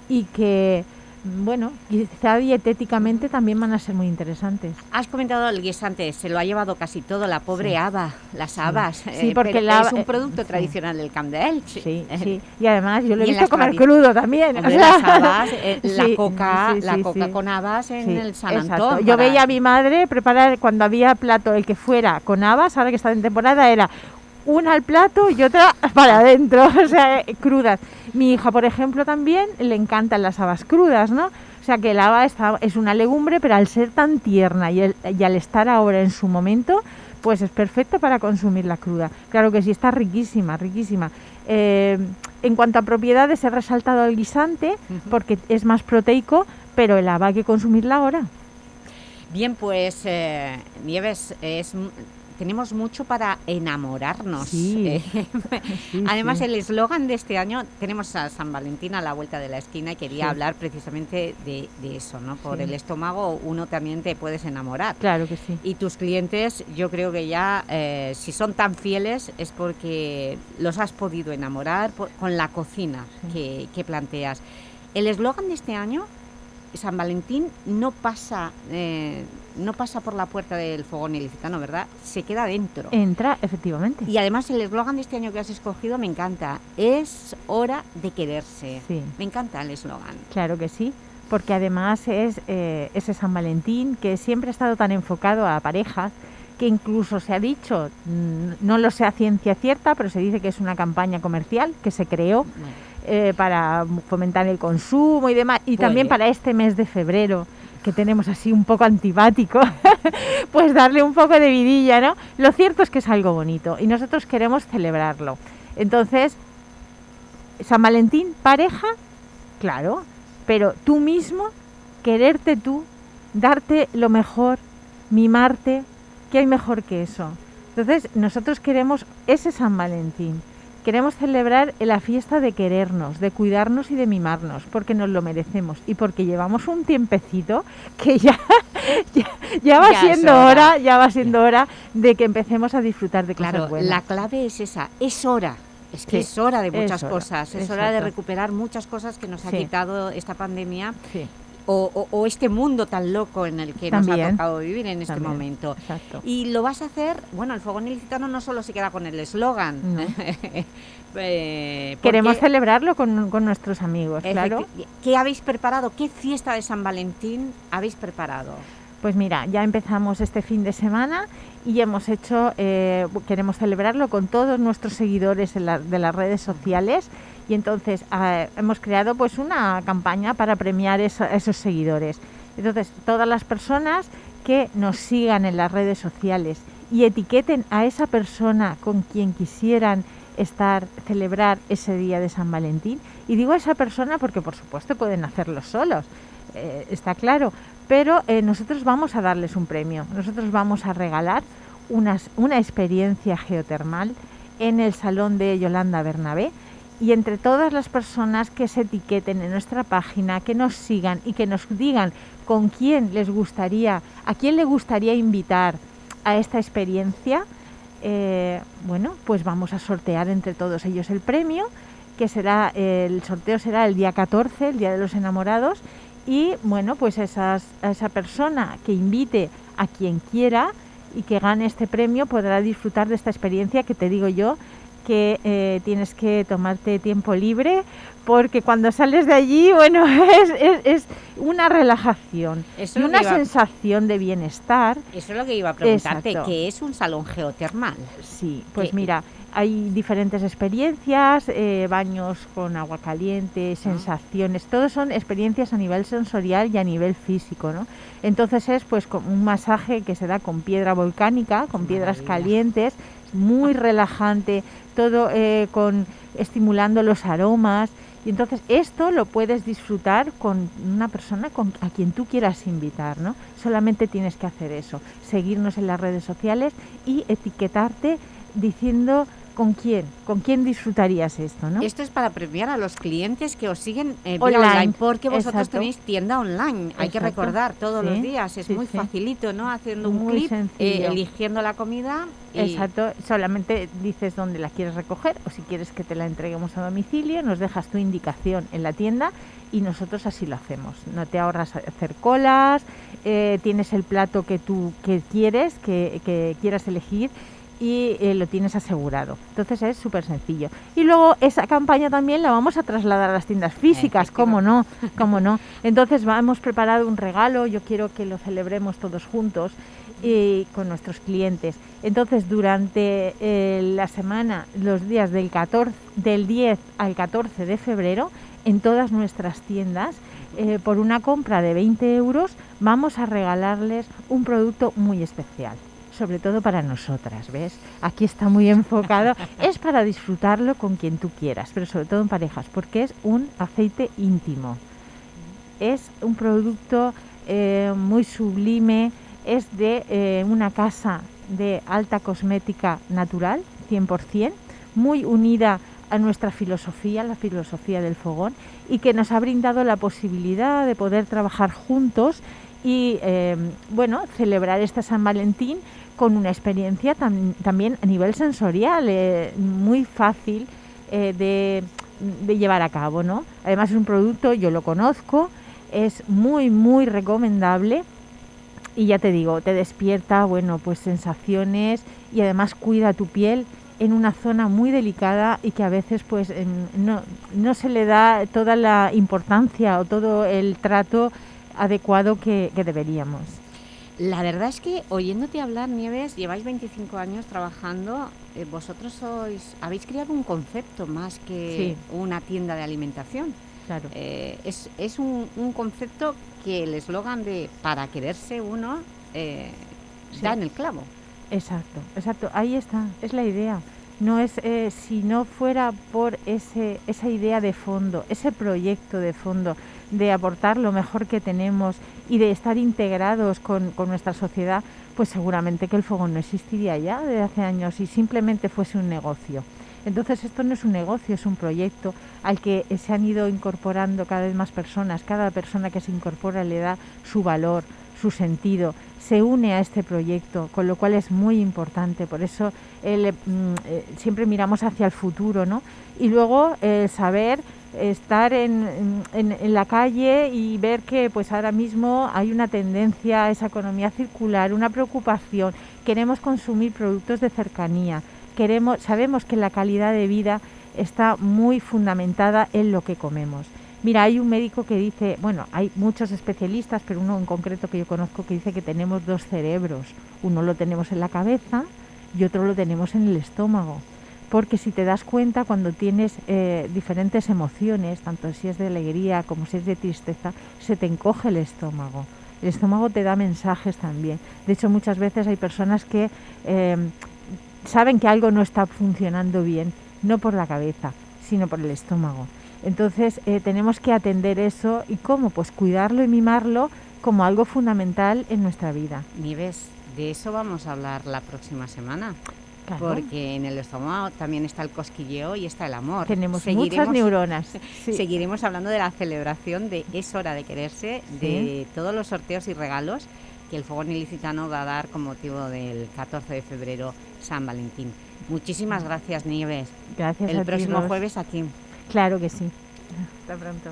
y que, bueno, quizá dietéticamente también van a ser muy interesantes. Has comentado el guisante, se lo ha llevado casi todo, la pobre Sí. haba, las habas. eh, Sí, porque pero la- es un eh, producto sí. tradicional del Camp de Elche. Sí, sí. Y además yo lo he visto comer crudo también. o Hombre, sea, las habas, eh, la coca, la coca con habas en el San. Antón. Yo veía a mi madre preparar cuando había plato, el que fuera con habas, ahora que está en temporada, era una al plato y otra para adentro, o sea, eh, crudas. Mi hija, por ejemplo, también le encantan las habas crudas, ¿no? O sea, que el haba está- es una legumbre, pero al ser tan tierna y, el- y al estar ahora en su momento, pues es perfecto para consumirla cruda. Claro que sí, está riquísima, riquísima. Eh, en cuanto a propiedades, he resaltado el guisante porque es más proteico, pero el haba hay que consumirla ahora. Bien, pues eh, Nieves, es, tenemos mucho para enamorarnos. Sí. Eh, Sí, Además, sí. el eslogan de este año, tenemos a San Valentín a la vuelta de la esquina y quería hablar precisamente de, de eso, ¿no? Por el estómago uno también te puedes enamorar. Claro que sí. Y tus clientes, yo creo que ya, eh, si son tan fieles, es porque los has podido enamorar por- con la cocina que, que planteas. El eslogan de este año, San Valentín, no pasa, eh, no pasa por la puerta del fogón ilicitano, ¿verdad? Se queda dentro. Entra, efectivamente. Y además el eslogan de este año que has escogido me encanta. Es hora de quererse. Sí. Me encanta el eslogan. Claro que sí, porque además es eh, ese San Valentín que siempre ha estado tan enfocado a parejas que incluso se ha dicho, mm, no lo sé a ciencia cierta, pero se dice que es una campaña comercial que se creó eh, para fomentar el consumo y demás, y también para este mes de febrero que tenemos así un poco antipático, pues darle un poco de vidilla, ¿no? Lo cierto es que es algo bonito y nosotros queremos celebrarlo. Entonces, San Valentín, pareja, claro, pero tú mismo, quererte tú, darte lo mejor, mimarte, ¿qué hay mejor que eso? Entonces, nosotros queremos ese San Valentín. Queremos celebrar la fiesta de querernos, de cuidarnos y de mimarnos, porque nos lo merecemos y porque llevamos un tiempecito que ya, ya, ya va Ya siendo hora. hora, ya va siendo hora de que empecemos a disfrutar de cosas Claro, buenas. la clave es esa, es hora. Es que Sí, es hora de muchas hora, cosas, es hora de recuperar muchas cosas que nos ha Sí. quitado esta pandemia Sí. O, o- o este mundo tan loco en el que nos ha También. tocado vivir en este También, momento. exacto. Y lo vas a hacer, bueno, el fogón ilicitano no solo se queda con el eslogan. No. Eh, Queremos celebrarlo con, con nuestros amigos, claro. ¿Qué habéis preparado? ¿Qué fiesta de San Valentín habéis preparado? Pues mira, ya empezamos este fin de semana y hemos hecho, eh, queremos celebrarlo con todos nuestros seguidores la- de las redes sociales y entonces ah, hemos creado pues una campaña para premiar eso- esos seguidores. Entonces, todas las personas que nos sigan en las redes sociales y etiqueten a esa persona con quien quisieran estar, celebrar ese día de San Valentín. Y digo a esa persona porque por supuesto pueden hacerlo solos, eh, está claro, pero eh, nosotros vamos a darles un premio, nosotros vamos a regalar unas, una experiencia geotermal en el salón de Yolanda Bernabé y entre todas las personas que se etiqueten en nuestra página, que nos sigan y que nos digan con quién les gustaría, a quién le gustaría invitar a esta experiencia, eh, bueno, pues vamos a sortear entre todos ellos el premio, que será, el sorteo será el día 14, el Día de los Enamorados, y bueno, pues esas, a esa persona que invite a quien quiera y que gane este premio podrá disfrutar de esta experiencia que te digo yo que eh, tienes que tomarte tiempo libre porque cuando sales de allí, bueno, es, es- es una relajación Eso y una iba- sensación de bienestar. Eso es lo que iba a preguntarte, que es un salón geotermal. Sí, pues mira, hay diferentes experiencias, eh, baños con agua caliente, sensaciones, todo son experiencias a nivel sensorial y a nivel físico, ¿no? Entonces es pues como un masaje que se da con piedra volcánica, con piedras calientes, muy relajante, todo eh, con estimulando los aromas. Y entonces esto lo puedes disfrutar con una persona con, a quien tú quieras invitar, ¿no? Solamente tienes que hacer eso, seguirnos en las redes sociales y etiquetarte diciendo ¿con quién? ¿Con quién disfrutarías esto, no? Esto es para premiar a los clientes que os siguen eh, Online, online, porque vosotros exacto. tenéis tienda online. Hay que recordar todos Sí, los días, es sí, muy sí. facilito, ¿no? Haciendo un clip, eh, eligiendo la comida y Exacto, solamente dices dónde la quieres recoger o si quieres que te la entreguemos a domicilio, nos dejas tu indicación en la tienda y nosotros así lo hacemos. No te ahorras hacer colas, eh, tienes el plato que tú que quieres, que, que quieras elegir y eh, lo tienes asegurado. Entonces es súper sencillo. Y luego esa campaña también la vamos a trasladar a las tiendas físicas, ¿cómo no? ¿Cómo no? Entonces va- hemos preparado un regalo, yo quiero que lo celebremos todos juntos y con nuestros clientes. Entonces, durante eh, la semana, los días del, 14, del 10 al 14 de febrero, en todas nuestras tiendas, eh, por una compra de 20 euros, vamos a regalarles un producto muy especial. Sobre todo para nosotras, ¿ves? Aquí está muy enfocado. es para disfrutarlo con quien tú quieras, pero sobre todo en parejas, porque es un aceite íntimo es un producto eh, muy sublime, es de eh, una casa de alta cosmética natural, 100%, muy unida a nuestra filosofía, la filosofía del fogón, y que nos ha brindado la posibilidad de poder trabajar juntos y, eh, bueno, celebrar este San Valentín con una experiencia tam- también a nivel sensorial, eh, muy fácil eh, de, llevar a cabo, ¿no? Además es un producto, yo lo conozco, es muy, muy recomendable y ya te digo, te despierta, bueno, pues sensaciones y además cuida tu piel en una zona muy delicada y que a veces pues no, no se le da toda la importancia o todo el trato adecuado que deberíamos. La verdad es que oyéndote hablar, Nieves, lleváis 25 años trabajando, eh, vosotros sois, habéis creado un concepto más que una tienda de alimentación. Claro. Eh, es es un, un concepto que el eslogan de para quererse uno eh, Sí. da en el clavo. Exacto, exacto, ahí está, es la idea. No es eh, si no fuera por ese, esa idea de fondo, ese proyecto de fondo, de aportar lo mejor que tenemos y de estar integrados con, con nuestra sociedad, pues seguramente que el fogón no existiría ya desde hace años y simplemente fuese un negocio. Entonces esto no es un negocio, es un proyecto al que se han ido incorporando cada vez más personas. Cada persona que se incorpora le da su valor, su sentido, se une a este proyecto, con lo cual es muy importante. Por eso mm, eh, siempre miramos hacia el futuro, ¿no? Y luego saber estar en, en- la calle y ver que pues ahora mismo hay una tendencia a esa economía circular, una preocupación. Queremos consumir productos de cercanía. Queremos, sabemos que la calidad de vida está muy fundamentada en lo que comemos. Mira, hay un médico que dice, bueno, hay muchos especialistas, pero uno en concreto que yo conozco que dice que tenemos dos cerebros. Uno lo tenemos en la cabeza y otro lo tenemos en el estómago. Porque si te das cuenta, cuando tienes eh, diferentes emociones, tanto si es de alegría como si es de tristeza, se te encoge el estómago. El estómago te da mensajes también. De hecho, muchas veces hay personas que eh, saben que algo no está funcionando bien, no por la cabeza, sino por el estómago. Entonces eh, tenemos que atender eso y cómo, pues cuidarlo y mimarlo como algo fundamental en nuestra vida. Nieves, de eso vamos a hablar la próxima semana. Claro. Porque en el estómago también está el cosquilleo y está el amor. Tenemos muchas neuronas, sí. Seguiremos hablando de la celebración de Es hora de quererse, de todos los sorteos y regalos que el Fogón Ilicitano va a dar con motivo del 14 de febrero, San Valentín. Muchísimas gracias, Nieves. Gracias El a próximo jueves aquí. Claro que sí. Hasta pronto.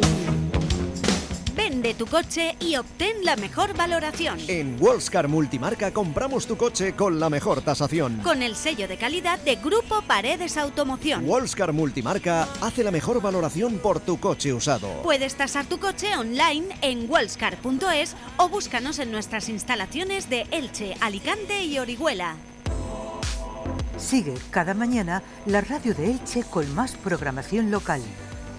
Tu coche y obtén la mejor valoración. En Wallscar Multimarca compramos tu coche con la mejor tasación. Con el sello de calidad de Grupo Paredes Automoción. Wallscar Multimarca hace la mejor valoración por tu coche usado. Puedes tasar tu coche online en wallscar.es o búscanos en nuestras instalaciones de Elche, Alicante y Orihuela. Sigue cada mañana la radio de Elche con más programación local.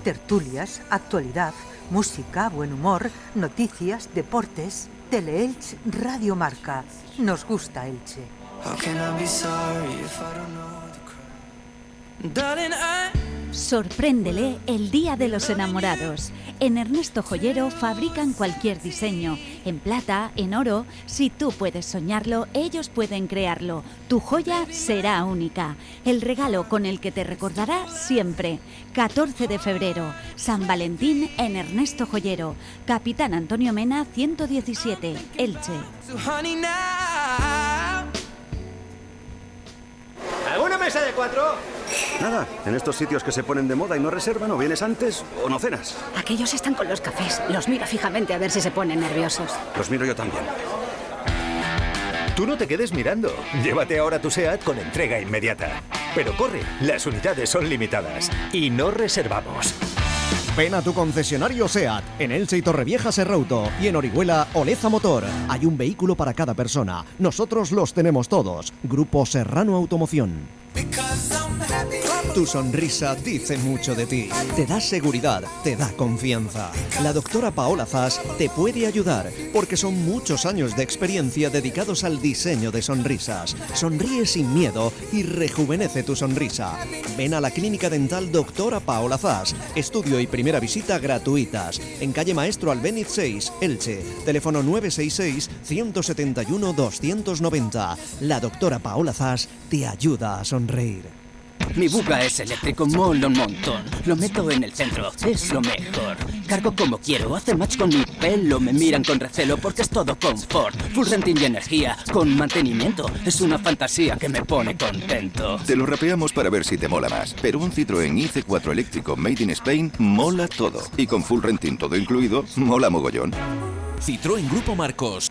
Tertulias, actualidad, música, buen humor, noticias, deportes. Teleelch Radio Marca. Nos gusta Elche. Sorpréndele el Día de los Enamorados. En Ernesto Joyero fabrican cualquier diseño, en plata, en oro. Si tú puedes soñarlo, ellos pueden crearlo. Tu joya será única. El regalo con el que te recordará siempre. 14 de febrero, San Valentín en Ernesto Joyero. Capitán Antonio Mena, 117, Elche. ¿Alguna mesa de cuatro? Nada, en estos sitios que se ponen de moda y no reservan, o vienes antes o no cenas. Aquellos están con los cafés. Los mira fijamente a ver si se ponen nerviosos. Los miro yo también. Tú no te quedes mirando. Llévate ahora tu SEAT con entrega inmediata. Pero corre, las unidades son limitadas y no reservamos. Ven a tu concesionario SEAT, en Elche y Torrevieja Serrauto y en Orihuela Oleza Motor. Hay un vehículo para cada persona. Nosotros los tenemos todos. Grupo Serrano Automoción. Tu sonrisa dice mucho de ti. Te da seguridad, te da confianza. La doctora Paola Zas te puede ayudar porque son muchos años de experiencia dedicados al diseño de sonrisas. Sonríe sin miedo y rejuvenece tu sonrisa. Ven a la clínica dental doctora Paola Zas. Estudio y primera visita gratuitas. En calle Maestro Albéniz 6, Elche. Teléfono 966 171 290. La doctora Paola Zas te ayuda a sonreír. Mi buga es eléctrico, mola un montón. Lo meto en el centro, es lo mejor. Cargo como quiero, hace match con mi pelo. Me miran con recelo porque es todo confort. Full renting y energía, con mantenimiento. Es una fantasía que me pone contento. Te lo rapeamos para ver si te mola más. Pero un Citroën IC4 eléctrico Made in Spain mola todo. Y con full renting todo incluido, mola mogollón. Citroën Grupo Marcos.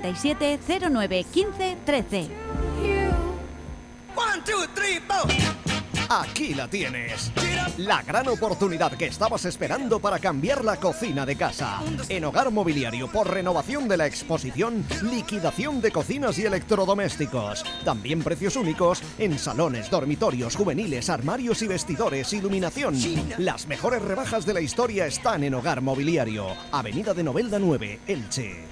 637 09 15 13. One, two, three, four. Aquí la tienes. La gran oportunidad que estabas esperando para cambiar la cocina de casa. En Hogar Mobiliario, por renovación de la exposición, liquidación de cocinas y electrodomésticos. También precios únicos en salones, dormitorios, juveniles, armarios y vestidores, iluminación. Las mejores rebajas de la historia están en Hogar Mobiliario. Avenida de Novelda 9, Elche.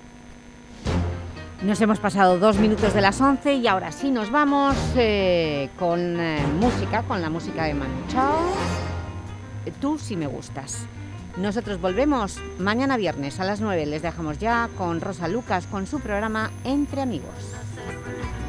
Nos hemos pasado dos minutos de las 11 y ahora sí nos vamos eh, con eh, música, con la música de Manu Chao. Tú sí me gustas. Nosotros volvemos mañana viernes a las 9. Les dejamos ya con Rosa Lucas con su programa Entre Amigos.